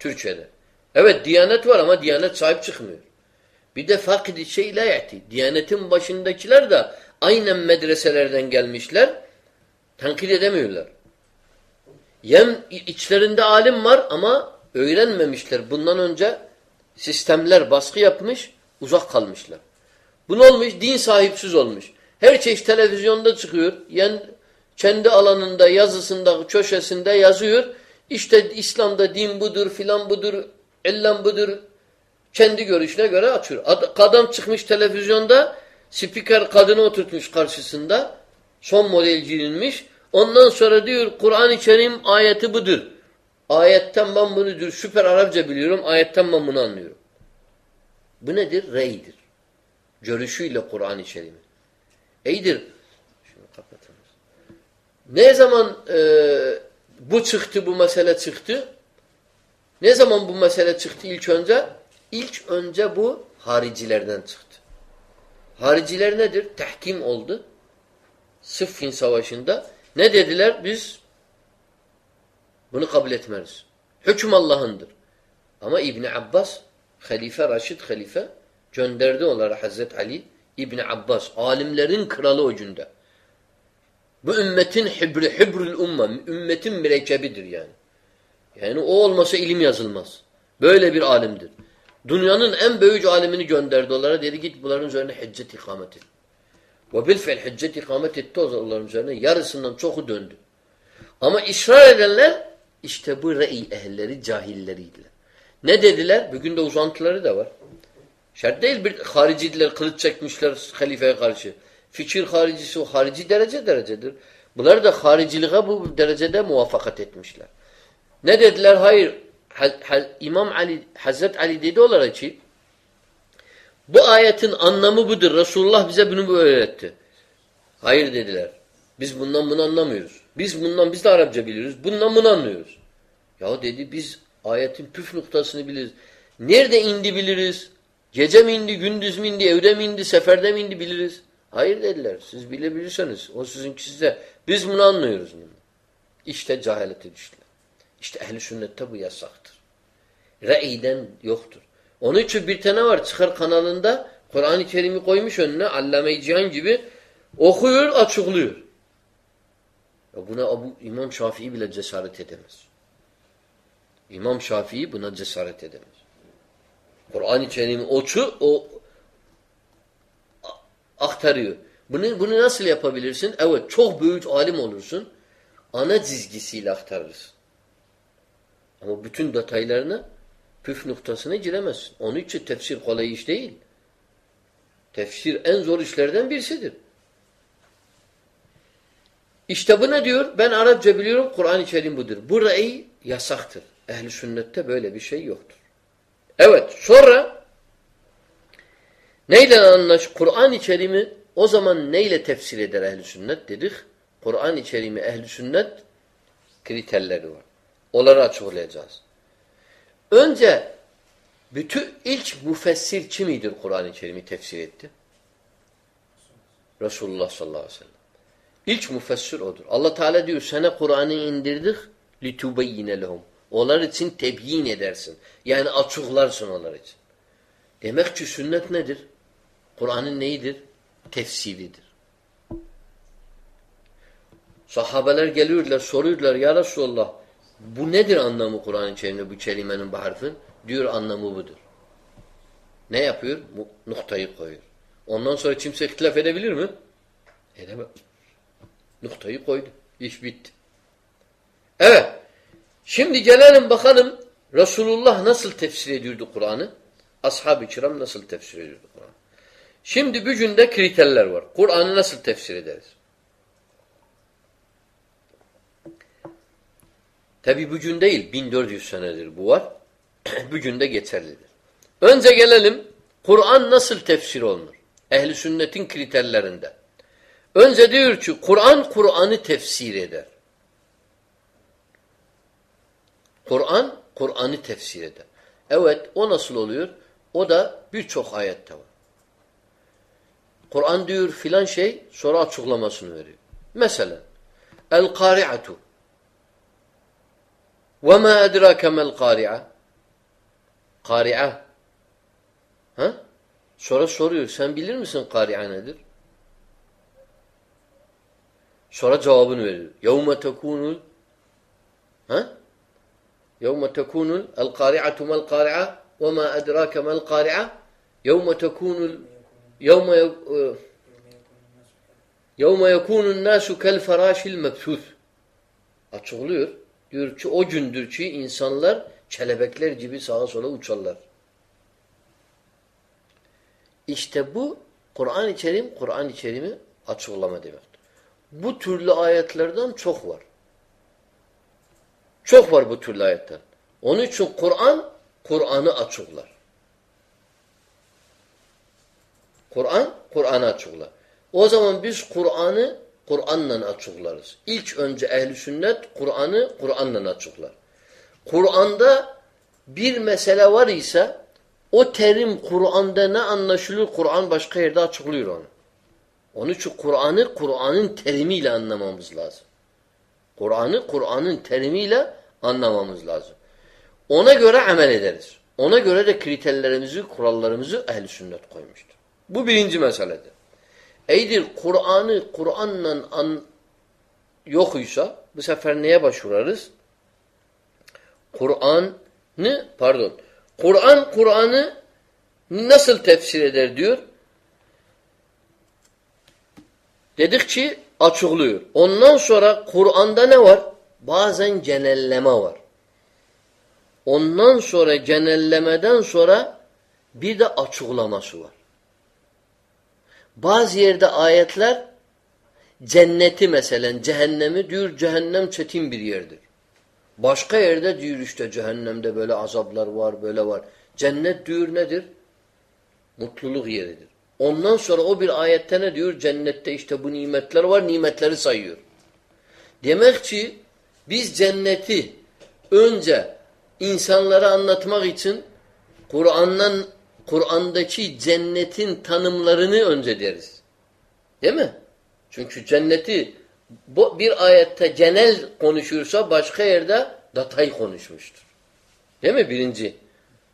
Türkiye'de. Evet Diyanet var ama Diyanet sahip çıkmıyor. Bir de fakir şey la yati. Diyanetin başındakiler de aynen medreselerden gelmişler. Tenkit edemiyorlar. Yem içlerinde alim var ama öğrenmemişler. Bundan önce sistemler baskı yapmış, uzak kalmışlar. Bu ne olmuş? Din sahipsiz olmuş. Her çeşit televizyonda çıkıyor. Yani kendi alanında, yazısında, köşesinde yazıyor. İşte İslam'da din budur, filan budur, ellen budur, kendi görüşüne göre açıyor. Adam çıkmış televizyonda spiker kadını oturtmuş karşısında. Son model giyinmiş. Ondan sonra diyor Kur'an-ı Kerim ayeti budur. Ayetten ben bunu diyor. Süper Arapça biliyorum. Ayetten ben bunu anlıyorum. Bu nedir? Reydir. Görüşüyle Kur'an-ı Kerim'in. Eydir. Şunu kapatınız. Ne zaman e, bu çıktı, bu mesele çıktı? Ne zaman bu mesele çıktı ilk önce? İlk önce bu haricilerden çıktı. Hariciler nedir? Tehkim oldu. Sıffin Savaşı'nda. Ne dediler? Biz bunu kabul etmeriz. Hüküm Allah'ındır. Ama İbni Abbas, halife, Raşid halife gönderdi onlara Hazreti Ali, İbni Abbas, alimlerin kralı o günde. Bu ümmetin hibri, hibrül umma, ümmetin mürekkebidir yani. Yani o olmasa ilim yazılmaz. Böyle bir alimdir. Dünyanın en büyük alimini gönderdi onlara. Dedi git bunların üzerine hiccet ikamet et. Ve bilfil hiccet ikamet etti onların üzerine. Yarısından çoku döndü. Ama ısrar edenler işte bu rey ehilleri cahilleriydiler. Ne dediler? Bugün de uzantıları da var. Şart değil bir haricidiler kılıç çekmişler halifeye karşı. Fikir haricisi o harici derece derecedir. Bunlar da hariciliğe bu derecede muvaffakat etmişler. Ne dediler? Hayır. İmam Ali, Hazret Ali dedi olarak ki bu ayetin anlamı budur. Resulullah bize bunu öğretti. Hayır dediler. Biz bundan bunu anlamıyoruz. Biz bundan biz de Arapça biliyoruz. Bundan bunu anlıyoruz. Ya dedi biz ayetin püf noktasını biliriz. Nerede indi biliriz. Gece mi indi, gündüz mü indi, evde mi indi, seferde mi indi biliriz. Hayır dediler. Siz bilebilirseniz. O sizinki size. Biz bunu anlıyoruz. İşte cehalete düştüler. İşte ehli sünnette bu yasaktır. Re'iden yoktur. Onun için bir tane var çıkar kanalında Kur'an-ı Kerim'i koymuş önüne Allame-i Cihan gibi okuyor, açıklıyor. Ya buna Abu İmam Şafii bile cesaret edemez. İmam Şafii buna cesaret edemez. Kur'an-ı Kerim'i oçu o aktarıyor. Bunu, bunu nasıl yapabilirsin? Evet çok büyük alim olursun. Ana çizgisiyle aktarırsın. Ama bütün detaylarını püf noktasına giremezsin. Onun için tefsir kolay iş değil. Tefsir en zor işlerden birisidir. İşte bu ne diyor? Ben Arapça biliyorum, Kur'an-ı Kerim budur. Bu rey yasaktır. Ehli sünnette böyle bir şey yoktur. Evet, sonra neyle anlaş? Kur'an-ı Kerim'i o zaman neyle tefsir eder ehli sünnet dedik? Kur'an-ı Kerim'i ehli sünnet kriterleri var. Onları açıklayacağız. Önce bütün ilk müfessir kimidir Kur'an-ı Kerim'i tefsir etti? Resulullah sallallahu aleyhi ve sellem. İlk müfessir odur. Allah Teala diyor sana Kur'an'ı indirdik litubeyyine lehum. Onlar için tebyin edersin. Yani açıklarsın onlar için. Demek ki sünnet nedir? Kur'an'ın neyidir? Tefsiridir. Sahabeler geliyorlar, soruyorlar ya Resulallah bu nedir anlamı Kur'an-ı bu kelimenin bu harfin? Diyor anlamı budur. Ne yapıyor? Noktayı koyuyor. Ondan sonra kimse ihtilaf edebilir mi? Edemez. Noktayı koydu. İş bitti. Evet. Şimdi gelelim bakalım Resulullah nasıl tefsir ediyordu Kur'an'ı? Ashab-ı kiram nasıl tefsir ediyordu Kur'an'ı? Şimdi bir günde kriterler var. Kur'an'ı nasıl tefsir ederiz? Tabi bugün değil, 1400 senedir bu var. bugün de geçerlidir. Önce gelelim, Kur'an nasıl tefsir olunur? Ehli sünnetin kriterlerinde. Önce diyor ki, Kur'an, Kur'an'ı tefsir eder. Kur'an, Kur'an'ı tefsir eder. Evet, o nasıl oluyor? O da birçok ayette var. Kur'an diyor filan şey, sonra açıklamasını veriyor. Mesela, El-Kari'atu وَمَا اَدْرَاكَ مَا الْقَارِعَةِ Kari'a. Ha? Sonra soruyor. Sen bilir misin kari'a nedir? Sonra cevabını veriyor. يَوْمَ تَكُونُ Ha? يَوْمَ تَكُونُ الْقَارِعَةُ مَا الْقَارِعَةِ وَمَا أَدْرَاكَ مَا الْقَارِعَةِ يَوْمَ تَكُونُ يَوْمَ يَوْمَ يَكُونُ النَّاسُ كَالْفَرَاشِ الْمَبْثُوثِ Açıklıyor. Diyor ki o gündür ki insanlar kelebekler gibi sağa sola uçarlar. İşte bu Kur'an-ı Kerim, Kur'an-ı Kerim'i açıklama demektir. Bu türlü ayetlerden çok var. Çok var bu türlü ayetler. Onun için Kur'an, Kur'an'ı açıklar. Kur'an, Kur'an'ı açıklar. O zaman biz Kur'an'ı Kur'an'la açıklarız. İlk önce ehli sünnet Kur'an'ı Kur'an'la açıklar. Kur'an'da bir mesele var ise o terim Kur'an'da ne anlaşılır Kur'an başka yerde açıklıyor onu. Onun için Kur'an'ı Kur'an'ın terimiyle anlamamız lazım. Kur'an'ı Kur'an'ın terimiyle anlamamız lazım. Ona göre amel ederiz. Ona göre de kriterlerimizi, kurallarımızı ehl sünnet koymuştur. Bu birinci meseledir. Eydir Kur'an'ı Kur'an'la an yokuysa bu sefer neye başvurarız? Kur'an'ı pardon. Kur'an Kur'an'ı nasıl tefsir eder diyor. Dedik ki açıklıyor. Ondan sonra Kur'an'da ne var? Bazen genelleme var. Ondan sonra genellemeden sonra bir de açıklaması var. Bazı yerde ayetler cenneti mesela cehennemi diyor cehennem çetin bir yerdir. Başka yerde diyor işte cehennemde böyle azaplar var böyle var. Cennet diyor nedir? Mutluluk yeridir. Ondan sonra o bir ayette ne diyor? Cennette işte bu nimetler var nimetleri sayıyor. Demek ki biz cenneti önce insanlara anlatmak için Kur'an'dan Kur'an'daki cennetin tanımlarını önce deriz. Değil mi? Çünkü cenneti bu bir ayette genel konuşursa başka yerde detay konuşmuştur. Değil mi? Birinci.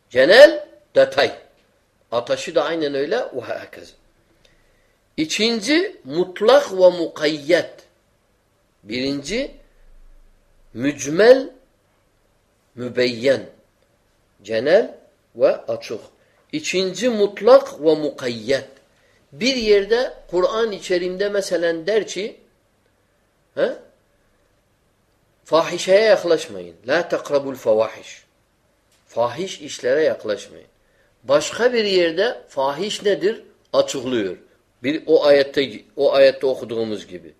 Genel detay. Ataşı da aynen öyle. Herkes. İkinci mutlak ve mukayyet. Birinci mücmel mübeyyen. Genel ve açık. İkinci mutlak ve mukayyet. Bir yerde Kur'an-ı Kerim'de mesela der ki he, fahişeye yaklaşmayın. La takrabul fawahiş. Fahiş işlere yaklaşmayın. Başka bir yerde fahiş nedir? Açıklıyor. Bir o ayette o ayette okuduğumuz gibi.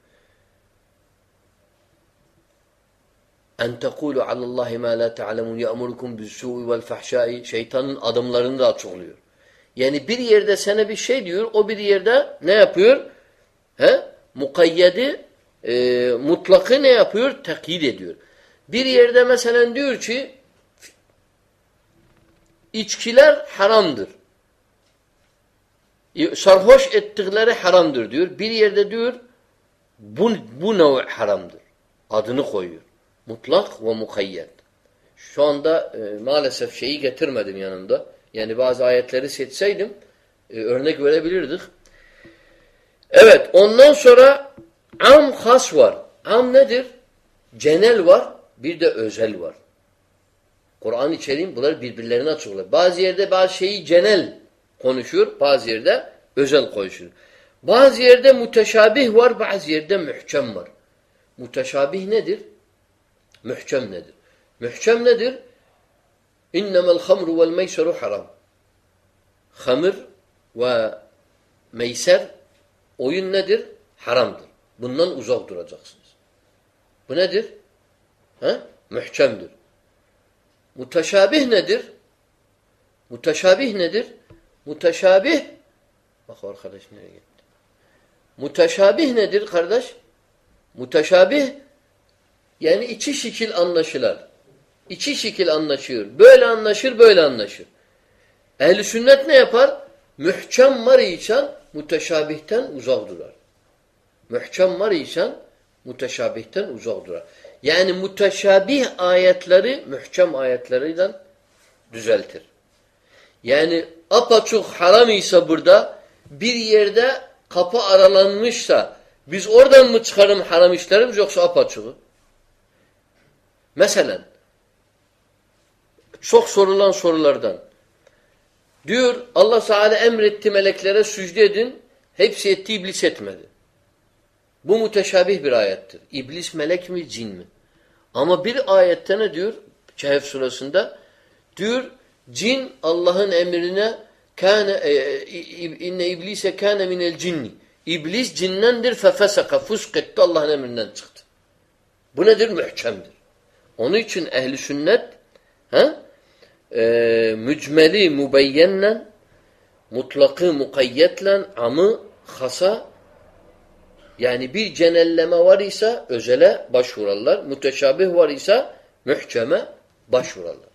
En tekulu alallahi ma la ta'lemun ya'murukum bis-su'i vel fahşai şeytanın adımlarını da açıklıyor. Yani bir yerde sana bir şey diyor, o bir yerde ne yapıyor? He? Mukayyedi e, mutlakı ne yapıyor? Tekyit ediyor. Bir yerde mesela diyor ki içkiler haramdır. Sarhoş ettikleri haramdır diyor. Bir yerde diyor bu, bu nev haramdır. Adını koyuyor. Mutlak ve mukayyet. Şu anda e, maalesef şeyi getirmedim yanımda. Yani bazı ayetleri seçseydim e, örnek verebilirdik. Evet ondan sonra am has var. Am nedir? Cenel var bir de özel var. Kur'an içeriğin bunlar birbirlerine açıklıyor. Bazı yerde bazı şeyi cenel konuşuyor, bazı yerde özel konuşuyor. Bazı yerde müteşabih var, bazı yerde mühkem var. Müteşabih nedir? Mühkem nedir? Mühkem nedir? İnnemel hamru vel meyseru haram. Hamır ve meyser oyun nedir? Haramdır. Bundan uzak duracaksınız. Bu nedir? He? Mühkemdir. Muteşabih nedir? Muteşabih nedir? Muteşabih bak arkadaş nereye gitti? Muteşabih nedir kardeş? Muteşabih yani iki şekil anlaşılar. İki şekil anlaşıyor. Böyle anlaşır, böyle anlaşır. Ehli sünnet ne yapar? Mühkem var için muteşabihten uzak durar. Mühkem var için muteşabihten uzak durar. Yani muteşabih ayetleri mühkem ayetleriyle düzeltir. Yani apaçuk haram ise burada bir yerde kapı aralanmışsa biz oradan mı çıkarım haram işlerimiz yoksa apaçuğu? Mesela çok sorulan sorulardan diyor Allah Teala emretti meleklere sücde edin hepsi etti iblis etmedi. Bu müteşabih bir ayettir. İblis melek mi cin mi? Ama bir ayette ne diyor? Kehf surasında diyor cin Allah'ın emrine kâne e, e inne iblise kâne minel cinni. İblis cinnendir fefeseka fusk etti Allah'ın emrinden çıktı. Bu nedir? Mühkemdir. Onun için ehli sünnet he? E, mücmeli mübeyyenle mutlakı mukayyetle amı hasa yani bir cenelleme var ise özele başvurarlar. Müteşabih var ise mühkeme başvurarlar.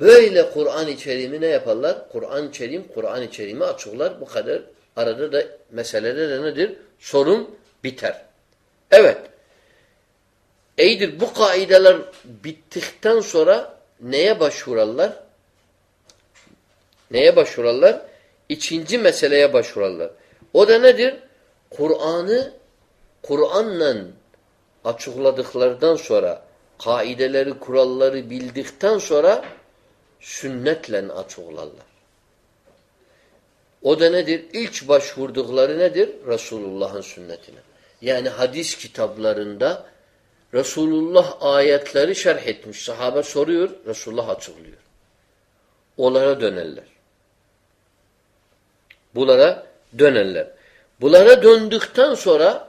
Böyle Kur'an içeriğini ne yaparlar? Kur'an içeriğim, Kur'an içeriğimi açıklar. Bu kadar. Arada da meselede de nedir? Sorun biter. Evet. İyidir bu kaideler bittikten sonra neye başvurarlar? Neye başvurarlar? İkinci meseleye başvurarlar. O da nedir? Kur'an'ı Kur'an'la açıkladıklarından sonra kaideleri, kuralları bildikten sonra sünnetle açıklarlar. O da nedir? İlk başvurdukları nedir? Resulullah'ın sünnetine. Yani hadis kitaplarında Resulullah ayetleri şerh etmiş. Sahabe soruyor, Resulullah açıklıyor. Onlara dönerler. Bunlara dönerler. Bunlara döndükten sonra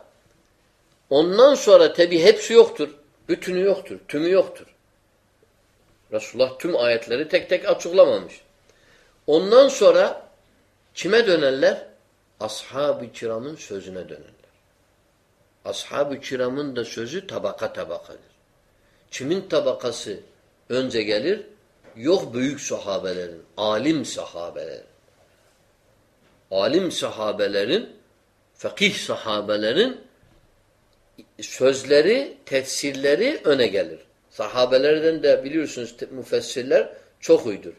ondan sonra tabi hepsi yoktur. Bütünü yoktur. Tümü yoktur. Resulullah tüm ayetleri tek tek açıklamamış. Ondan sonra kime dönerler? Ashab-ı kiramın sözüne dönerler. Ashab-ı kiramın da sözü tabaka tabakadır. Kimin tabakası önce gelir? Yok büyük sahabelerin, alim sahabelerin. Alim sahabelerin fakih sahabelerin sözleri, tefsirleri öne gelir. Sahabelerden de biliyorsunuz müfessirler çok uydur.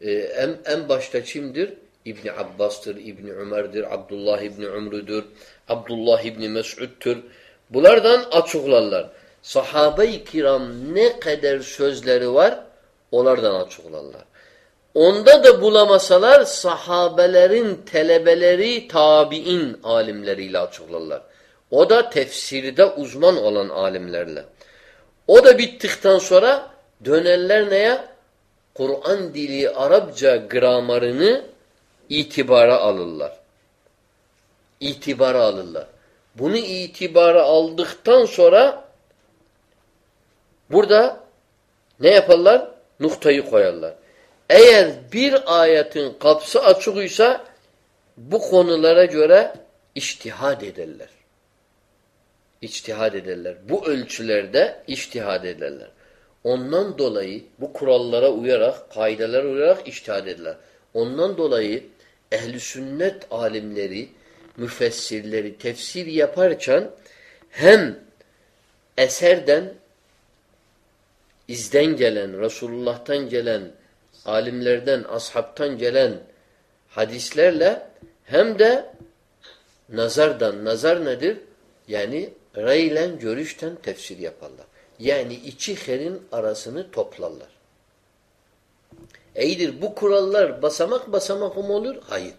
Ee, en, en başta kimdir? İbni Abbas'tır, İbni Ömer'dir, Abdullah İbni Umru'dur, Abdullah İbni Mes'ud'tur. Bunlardan açıklarlar. Sahabe-i kiram ne kadar sözleri var onlardan açıklarlar. Onda da bulamasalar sahabelerin telebeleri tabi'in alimleriyle açıklarlar. O da tefsirde uzman olan alimlerle. O da bittikten sonra dönerler neye? Kur'an dili Arapça gramarını itibara alırlar. İtibara alırlar. Bunu itibara aldıktan sonra Burada ne yaparlar? Noktayı koyarlar. Eğer bir ayetin kapısı açıkıysa bu konulara göre iştihad ederler. İçtihad ederler. Bu ölçülerde iştihad ederler. Ondan dolayı bu kurallara uyarak, kaidelere uyarak iştihad ederler. Ondan dolayı ehli sünnet alimleri, müfessirleri tefsir yaparken hem eserden izden gelen, Resulullah'tan gelen, alimlerden, ashabtan gelen hadislerle hem de nazardan, nazar nedir? Yani reylen, görüşten tefsir yaparlar. Yani iki herin arasını toplarlar. İyidir bu kurallar basamak basamak mı olur? Hayır.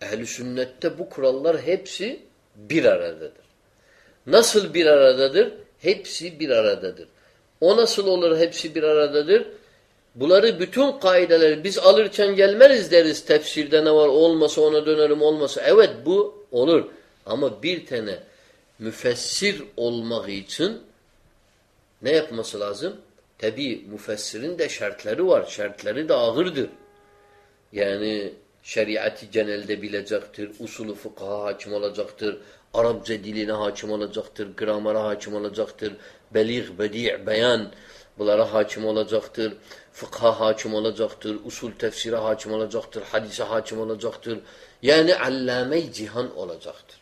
Ehl-i sünnette bu kurallar hepsi bir aradadır. Nasıl bir aradadır? Hepsi bir aradadır. O nasıl olur hepsi bir aradadır? Bunları bütün kaideleri biz alırken gelmeriz deriz tefsirde ne var olmasa ona dönerim olmasa. Evet bu olur. Ama bir tane müfessir olmak için ne yapması lazım? Tabi müfessirin de şartları var. Şartları da ağırdır. Yani şeriatı genelde bilecektir. Usulü fıkha hakim olacaktır. Arapça diline hakim olacaktır. Gramera hakim olacaktır. Belir, bedi' beyan bunlara hakim olacaktır. Fıkha hakim olacaktır. Usul tefsire hakim olacaktır. Hadise hakim olacaktır. Yani allame cihan olacaktır.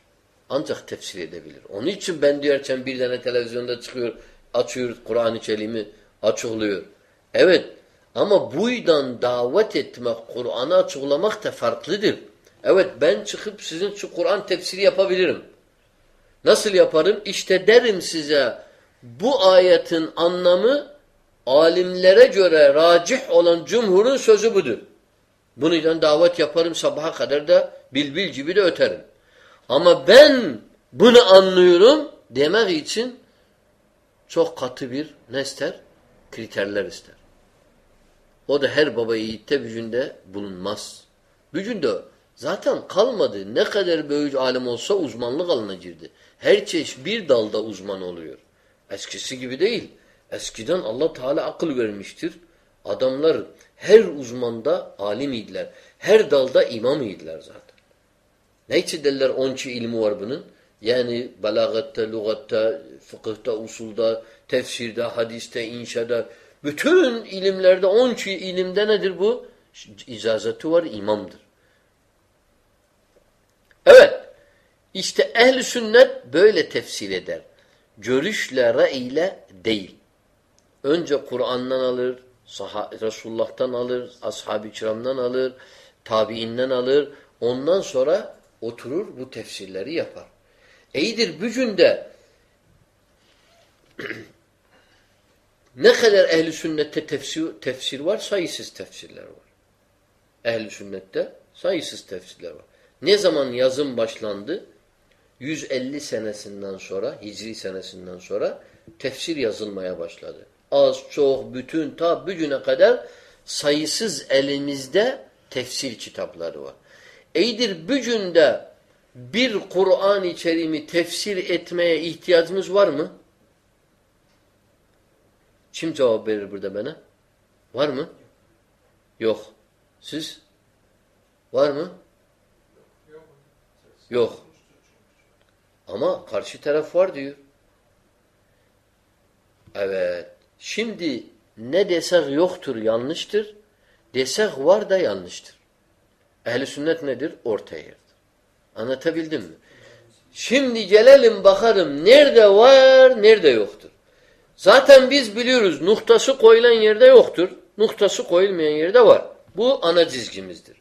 Ancak tefsir edebilir. Onun için ben diyorken bir tane televizyonda çıkıyor, açıyor Kur'an-ı Kerim'i açıklıyor. Evet ama buydan davet etmek, Kur'an'ı açıklamak da farklıdır. Evet ben çıkıp sizin şu Kur'an tefsiri yapabilirim. Nasıl yaparım? İşte derim size bu ayetin anlamı alimlere göre racih olan cumhurun sözü budur. Bununla davet yaparım sabaha kadar da bilbil gibi de öterim. Ama ben bunu anlıyorum demek için çok katı bir ne ister? Kriterler ister. O da her baba yiğitte gücünde bulunmaz. Gücünde zaten kalmadı. Ne kadar büyük alim olsa uzmanlık alanına girdi. Her çeşit bir dalda uzman oluyor. Eskisi gibi değil. Eskiden Allah Teala akıl vermiştir. Adamlar her uzmanda alim idiler. Her dalda imam idiler zaten. Ne için derler onçu ilmi var bunun? Yani belagatta, lugatta, fıkıhta, usulda, tefsirde, hadiste, inşada, bütün ilimlerde onçu ilimde nedir bu? İcazeti var, imamdır. Evet. İşte ehl sünnet böyle tefsir eder. Görüşle, re'yle değil. Önce Kur'an'dan alır, Resulullah'tan alır, ashab-ı kiramdan alır, tabiinden alır. Ondan sonra oturur bu tefsirleri yapar. İyidir bücünde ne kadar ehli sünnette tefsir, tefsir var? Sayısız tefsirler var. Ehli sünnette sayısız tefsirler var. Ne zaman yazım başlandı? 150 senesinden sonra, Hicri senesinden sonra tefsir yazılmaya başladı. Az, çok, bütün, ta bugüne kadar sayısız elimizde tefsir kitapları var. Eydir bugünde bir Kur'an-ı tefsir etmeye ihtiyacımız var mı? Kim cevap verir burada bana? Var mı? Yok. Siz? Var mı? Yok. Ama karşı taraf var diyor. Evet. Şimdi ne desek yoktur yanlıştır. Desek var da yanlıştır. Ehli sünnet nedir? Orta yerdir. Anlatabildim mi? Şimdi gelelim bakalım nerede var, nerede yoktur. Zaten biz biliyoruz noktası koyulan yerde yoktur. Noktası koyulmayan yerde var. Bu ana çizgimizdir.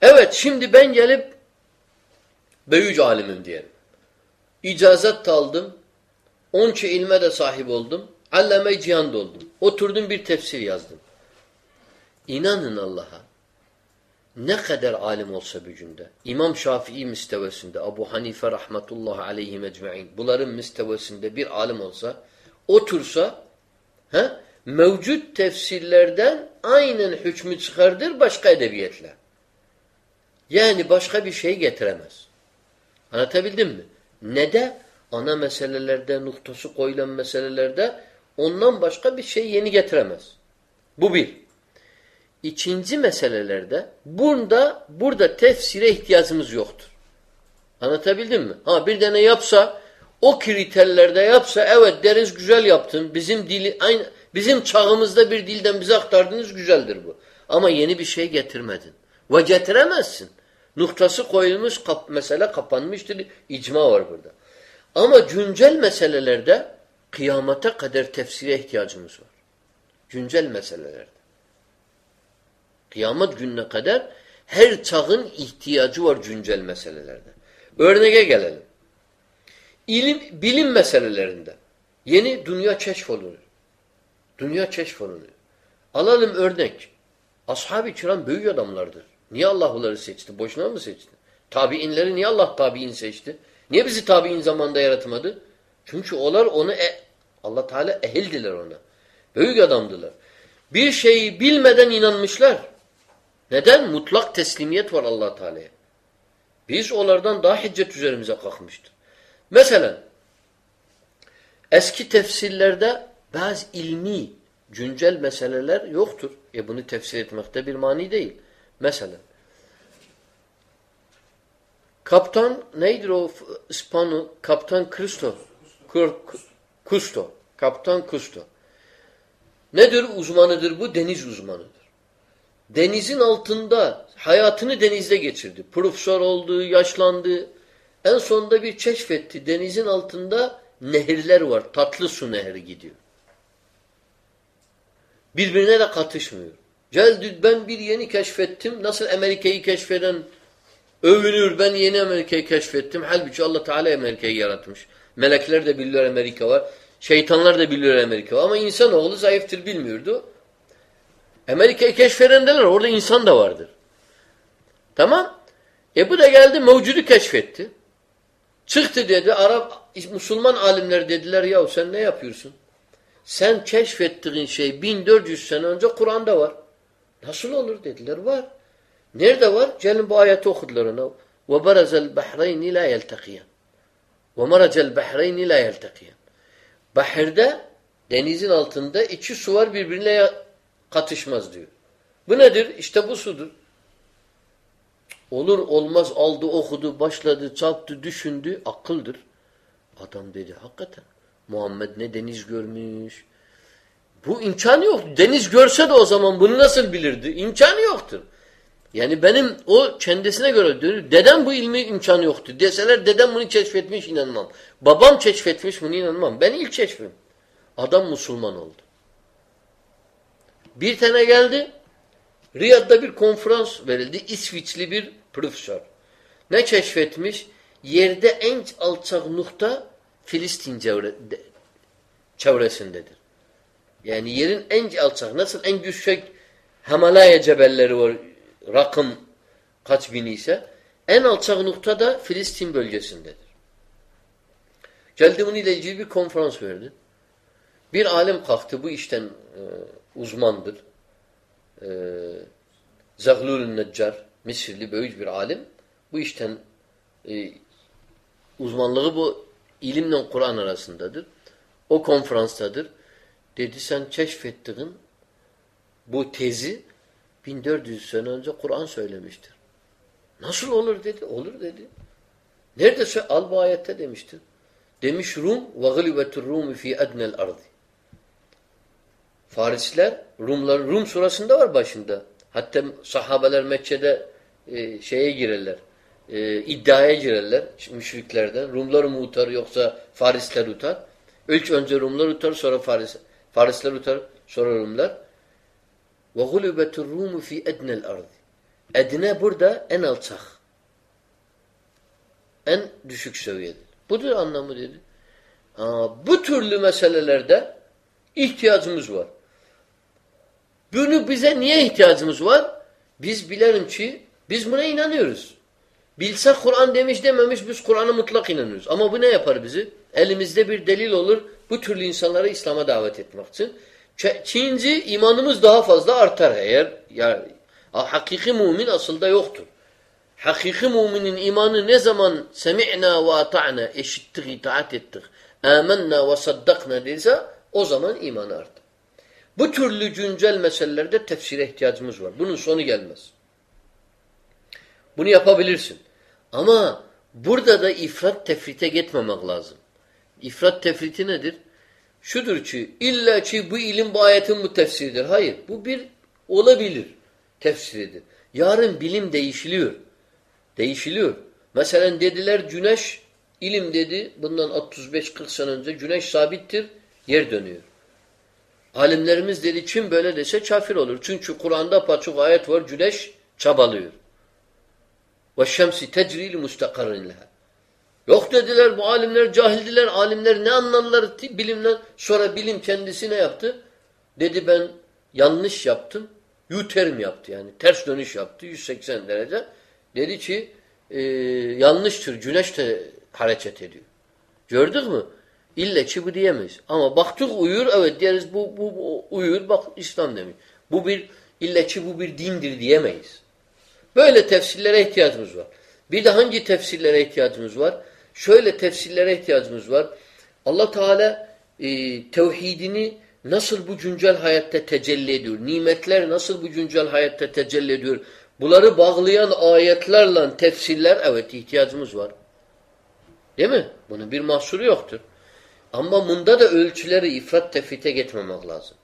Evet şimdi ben gelip büyüc alimim diyelim. İcazet de aldım. Onça ilme de sahip oldum. Allame cihanda oldum. Oturdum bir tefsir yazdım. İnanın Allah'a. Ne kadar alim olsa bir günde. İmam Şafii müstevesinde, Abu Hanife rahmetullahi aleyhi mecmain. Bunların müstevesinde bir alim olsa, otursa, he, mevcut tefsirlerden aynen hükmü çıkardır başka edebiyetle. Yani başka bir şey getiremez. Anlatabildim mi? Ne de ana meselelerde, noktası koyulan meselelerde ondan başka bir şey yeni getiremez. Bu bir. İkinci meselelerde burada burada tefsire ihtiyacımız yoktur. Anlatabildim mi? Ha bir tane yapsa o kriterlerde yapsa evet deriz güzel yaptın. Bizim dili aynı bizim çağımızda bir dilden bize aktardınız güzeldir bu. Ama yeni bir şey getirmedin. Ve getiremezsin. Noktası koyulmuş kap, mesele kapanmıştır. İcma var burada. Ama güncel meselelerde kıyamete kadar tefsire ihtiyacımız var. Güncel meselelerde. Kıyamet gününe kadar her çağın ihtiyacı var güncel meselelerde. Örneğe gelelim. İlim, bilim meselelerinde yeni dünya keşfoluyor. Dünya keşfoluyor. Alalım örnek. Ashab-ı kiram büyük adamlardır. Niye Allah onları seçti? Boşuna mı seçti? Tabiinleri niye Allah tabiin seçti? Niye bizi tabiin zamanda yaratmadı? Çünkü onlar onu e Allah Teala ehildiler ona. Büyük adamdılar. Bir şeyi bilmeden inanmışlar. Neden? Mutlak teslimiyet var Allah Teala'ya. Biz onlardan daha hiccet üzerimize kalkmıştır. Mesela eski tefsirlerde bazı ilmi, güncel meseleler yoktur. E bunu tefsir etmekte bir mani değil. Mesela Kaptan neydir o İspanyol? Kaptan Cristo. Kusto. Kaptan Kusto. Nedir uzmanıdır bu? Deniz uzmanıdır. Denizin altında hayatını denizde geçirdi. Profesör oldu, yaşlandı. En sonunda bir keşfetti. Denizin altında nehirler var. Tatlı su nehri gidiyor. Birbirine de katışmıyor. Geldi ben bir yeni keşfettim. Nasıl Amerika'yı keşfeden övünür. Ben yeni Amerika'yı keşfettim. Halbuki Allah Teala Amerika'yı yaratmış. Melekler de biliyor Amerika var. Şeytanlar da biliyor Amerika var. Ama insanoğlu zayıftır bilmiyordu. Amerika'yı keşfedendeler. Orada insan da vardır. Tamam. E bu da geldi mevcudu keşfetti. Çıktı dedi. Arap, Müslüman alimler dediler ya sen ne yapıyorsun? Sen keşfettiğin şey 1400 sene önce Kur'an'da var. Nasıl olur dediler. Var. Nerede var? Gelin bu ayeti okudular ona. وَبَرَزَ الْبَحْرَيْنِ لَا يَلْتَقِيَنْ وَمَرَجَ الْبَحْرَيْنِ لَا يَلْتَقِيَنْ Bahirde denizin altında iki su var birbirine katışmaz diyor. Bu nedir? İşte bu sudur. Olur olmaz aldı okudu başladı çarptı düşündü akıldır. Adam dedi hakikaten Muhammed ne deniz görmüş. Bu imkanı yok. Deniz görse de o zaman bunu nasıl bilirdi? İmkanı yoktur. Yani benim o kendisine göre diyor, dedem bu ilmi imkanı yoktu. Deseler dedem bunu keşfetmiş inanmam. Babam keşfetmiş bunu inanmam. Ben ilk keşfim. Adam Müslüman oldu. Bir tane geldi. Riyad'da bir konferans verildi. İsviçli bir profesör. Ne keşfetmiş? Yerde en alçak nokta Filistin çevre, çevresindedir. Yani yerin en alçak, nasıl en yüksek Himalaya cebelleri var, rakım kaç bin ise, en alçak nokta da Filistin bölgesindedir. Geldi bununla ilgili bir konferans verdi. Bir alim kalktı, bu işten e, uzmandır. E, Zaglul Neccar, Mısırlı büyük bir alim. Bu işten e, uzmanlığı bu ilimle Kur'an arasındadır. O konferanstadır. Dedi sen keşfettiğin bu tezi 1400 sene önce Kur'an söylemiştir. Nasıl olur dedi. Olur dedi. Nerede al bu ayette demiştir. Demiş Rum ve galibetur Rum fi adnel ardı. Farisler Rumlar Rum surasında var başında. Hatta sahabeler Mekke'de e, şeye girerler. E, iddiaya girerler müşriklerden. Rumlar mı utar yoksa Farisler utar? İlk önce Rumlar utar sonra Faris, Farisler utar sonra Rumlar. Gulibetur Rumu fi ednel ardı. Edne burada en alçak. En düşük seviyedir. Budur anlamı dedi. Aa, bu türlü meselelerde ihtiyacımız var. Bunu bize niye ihtiyacımız var? Biz bilelim ki biz buna inanıyoruz. Bilsek Kur'an demiş dememiş biz Kur'an'a mutlak inanıyoruz. Ama bu ne yapar bizi? Elimizde bir delil olur bu türlü insanları İslam'a davet etmek için. İkinci imanımız daha fazla artar eğer yani hakiki mümin asılda yoktur. Hakiki müminin imanı ne zaman semi'na ve ata'na eşittik, itaat ettik, amenna ve saddakna değilse O zaman iman artar. Bu türlü güncel meselelerde tefsire ihtiyacımız var. Bunun sonu gelmez. Bunu yapabilirsin. Ama burada da ifrat tefrite gitmemek lazım. İfrat tefriti nedir? Şudur ki illa ki bu ilim bu ayetin bu tefsiridir. Hayır. Bu bir olabilir tefsiridir. Yarın bilim değişiliyor. Değişiliyor. Mesela dediler güneş ilim dedi bundan 35-40 sene önce güneş sabittir yer dönüyor. Alimlerimiz dedi kim böyle dese kafir olur. Çünkü Kur'an'da paçuk ayet var güneş çabalıyor. Ve şemsi tecrili mustakarın leha. Yok dediler bu alimler cahildiler. Alimler ne anlarlar bilimden. Sonra bilim kendisi ne yaptı? Dedi ben yanlış yaptım. U-term yaptı yani. Ters dönüş yaptı 180 derece. Dedi ki e, yanlıştır. Güneş de hareket ediyor. Gördük mü? İlle ki bu diyemeyiz. Ama baktık uyur evet deriz bu, bu, bu uyur bak İslam demiş. Bu bir ille ki bu bir dindir diyemeyiz. Böyle tefsirlere ihtiyacımız var. Bir de hangi tefsirlere ihtiyacımız var? Şöyle tefsirlere ihtiyacımız var. Allah Teala e, tevhidini nasıl bu güncel hayatta tecelli ediyor? Nimetler nasıl bu güncel hayatta tecelli ediyor? Bunları bağlayan ayetlerle tefsirler evet ihtiyacımız var. Değil mi? Bunun bir mahsuru yoktur. Ama bunda da ölçüleri ifrat tefrite getmemek lazım.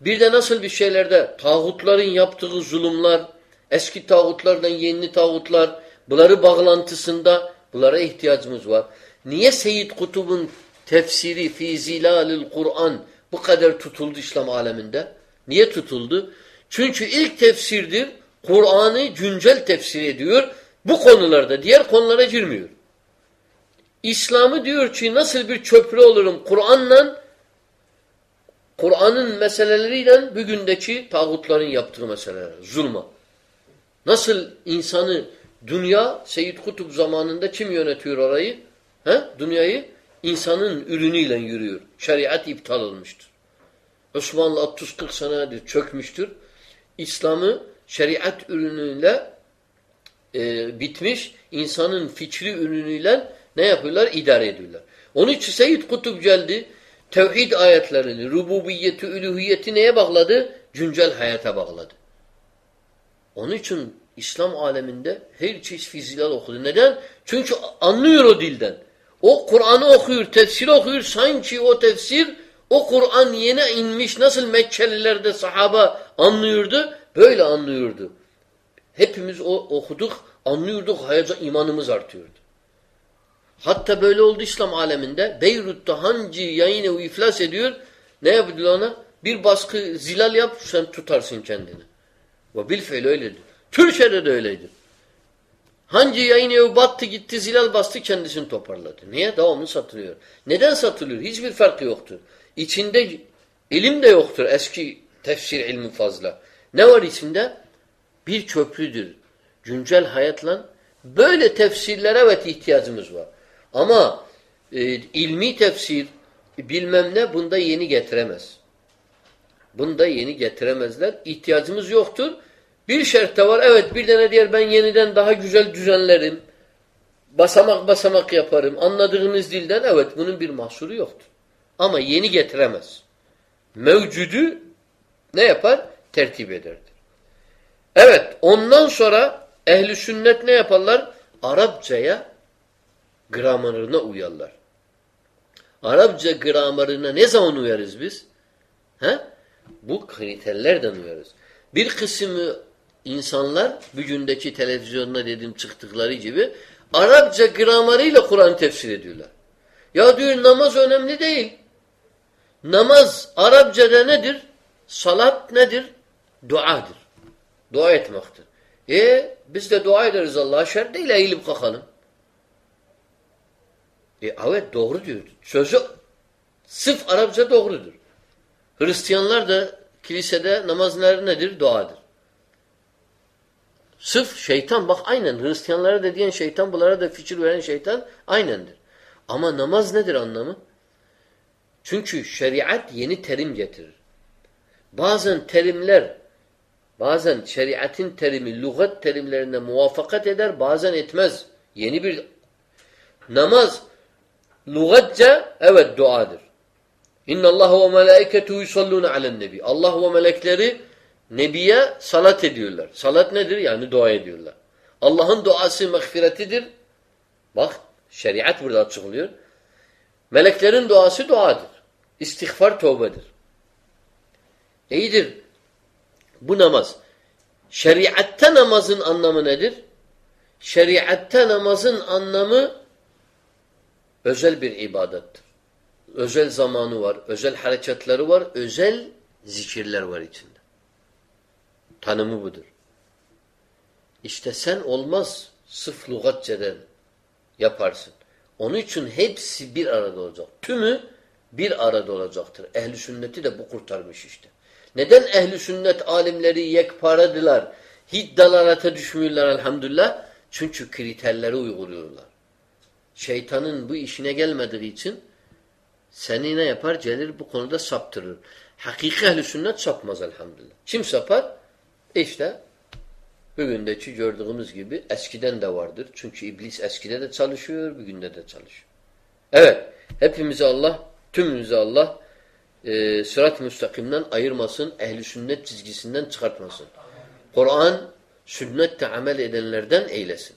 Bir de nasıl bir şeylerde tağutların yaptığı zulümler, eski tağutlardan yeni tağutlar, bunları bağlantısında bunlara ihtiyacımız var. Niye Seyyid Kutub'un tefsiri fi zilalil Kur'an bu kadar tutuldu İslam aleminde? Niye tutuldu? Çünkü ilk tefsirdir. Kur'an'ı güncel tefsir ediyor. Bu konularda diğer konulara girmiyor. İslam'ı diyor ki nasıl bir köprü olurum Kur'an'la Kur'an'ın meseleleriyle bugündeki tağutların yaptığı meseleler. Zulma. Nasıl insanı dünya Seyyid Kutup zamanında kim yönetiyor orayı? He? Dünyayı insanın ürünüyle yürüyor. Şeriat iptal olmuştur. Osmanlı 30-40 senedir çökmüştür. İslam'ı şeriat ürünüyle e, bitmiş, insanın fikri ürünüyle ne yapıyorlar? İdare ediyorlar. Onun için Seyyid Kutup geldi. Tevhid ayetlerini, rububiyeti, üluhiyeti neye bağladı? Güncel hayata bağladı. Onun için İslam aleminde her çeşit fizilal okudu. Neden? Çünkü anlıyor o dilden. O Kur'an'ı okuyor, tefsir okuyor. Sanki o tefsir, o Kur'an yeni inmiş. Nasıl Mekkelilerde sahaba anlıyordu? Böyle anlıyordu. Hepimiz o okuduk, anlıyorduk, hayaca imanımız artıyordu. Hatta böyle oldu İslam aleminde. Beyrut'ta hangi yayın evi iflas ediyor. Ne yapıyorlar ona? Bir baskı zilal yap sen tutarsın kendini. Ve bilfeil öyledir. Türkiye'de de öyledir. Hangi yayın evi battı gitti zilal bastı kendisini toparladı. Niye? Devamlı satılıyor. Neden satılıyor? Hiçbir farkı yoktur. İçinde ilim de yoktur eski tefsir ilmi fazla. Ne var içinde? Bir köprüdür. Güncel hayatla böyle tefsirlere evet ihtiyacımız var. Ama e, ilmi tefsir bilmem ne bunda yeni getiremez. Bunda yeni getiremezler. İhtiyacımız yoktur. Bir şart var. Evet bir tane diğer ben yeniden daha güzel düzenlerim. Basamak basamak yaparım. Anladığınız dilden evet bunun bir mahsuru yoktur. Ama yeni getiremez. Mevcudu ne yapar? Tertip ederdir. Evet ondan sonra ehli sünnet ne yaparlar? Arapçaya gramerine uyarlar. Arapça gramerine ne zaman uyarız biz? He? Bu kriterlerden uyarız. Bir kısmı insanlar bugündeki televizyonda dedim çıktıkları gibi Arapça grameriyle Kur'an tefsir ediyorlar. Ya diyor namaz önemli değil. Namaz Arapçada nedir? Salat nedir? Duadır. Dua etmektir. E biz de dua ederiz Allah'a şer değil eğilip kalkalım. E evet doğru diyor. Sözü sırf Arapça doğrudur. Hristiyanlar da kilisede namazları nedir? Duadır. Sırf şeytan bak aynen Hristiyanlara da diyen şeytan bunlara da fikir veren şeytan aynendir. Ama namaz nedir anlamı? Çünkü şeriat yeni terim getirir. Bazen terimler bazen şeriatin terimi lügat terimlerine muvaffakat eder bazen etmez. Yeni bir namaz Lugatça evet duadır. İnna Allah ve melaiketu yusalluna alen nebi. Allah ve melekleri nebiye salat ediyorlar. Salat nedir? Yani dua ediyorlar. Allah'ın duası mağfiretidir. Bak şeriat burada açıklıyor. Meleklerin duası duadır. İstiğfar tövbedir. İyidir. Bu namaz. Şeriatte namazın anlamı nedir? Şeriatte namazın anlamı özel bir ibadettir. Özel zamanı var, özel hareketleri var, özel zikirler var içinde. Tanımı budur. İşte sen olmaz sıf lügatçeden yaparsın. Onun için hepsi bir arada olacak. Tümü bir arada olacaktır. Ehli sünneti de bu kurtarmış işte. Neden ehli sünnet alimleri yekparedirler? Hiç dalalete düşmüyorlar elhamdülillah. Çünkü kriterleri uyguluyorlar. Şeytanın bu işine gelmediği için seni ne yapar? Gelir bu konuda saptırır. Hakiki ehli sünnet sapmaz elhamdülillah. Kim sapar? İşte bugündeki gördüğümüz gibi eskiden de vardır. Çünkü iblis eskide de çalışıyor, bugün de çalışıyor. Evet, hepimizi Allah, tümümüzü Allah e, sırat-ı müstakimden ayırmasın, ehli sünnet çizgisinden çıkartmasın. Kur'an, sünnette amel edenlerden eylesin.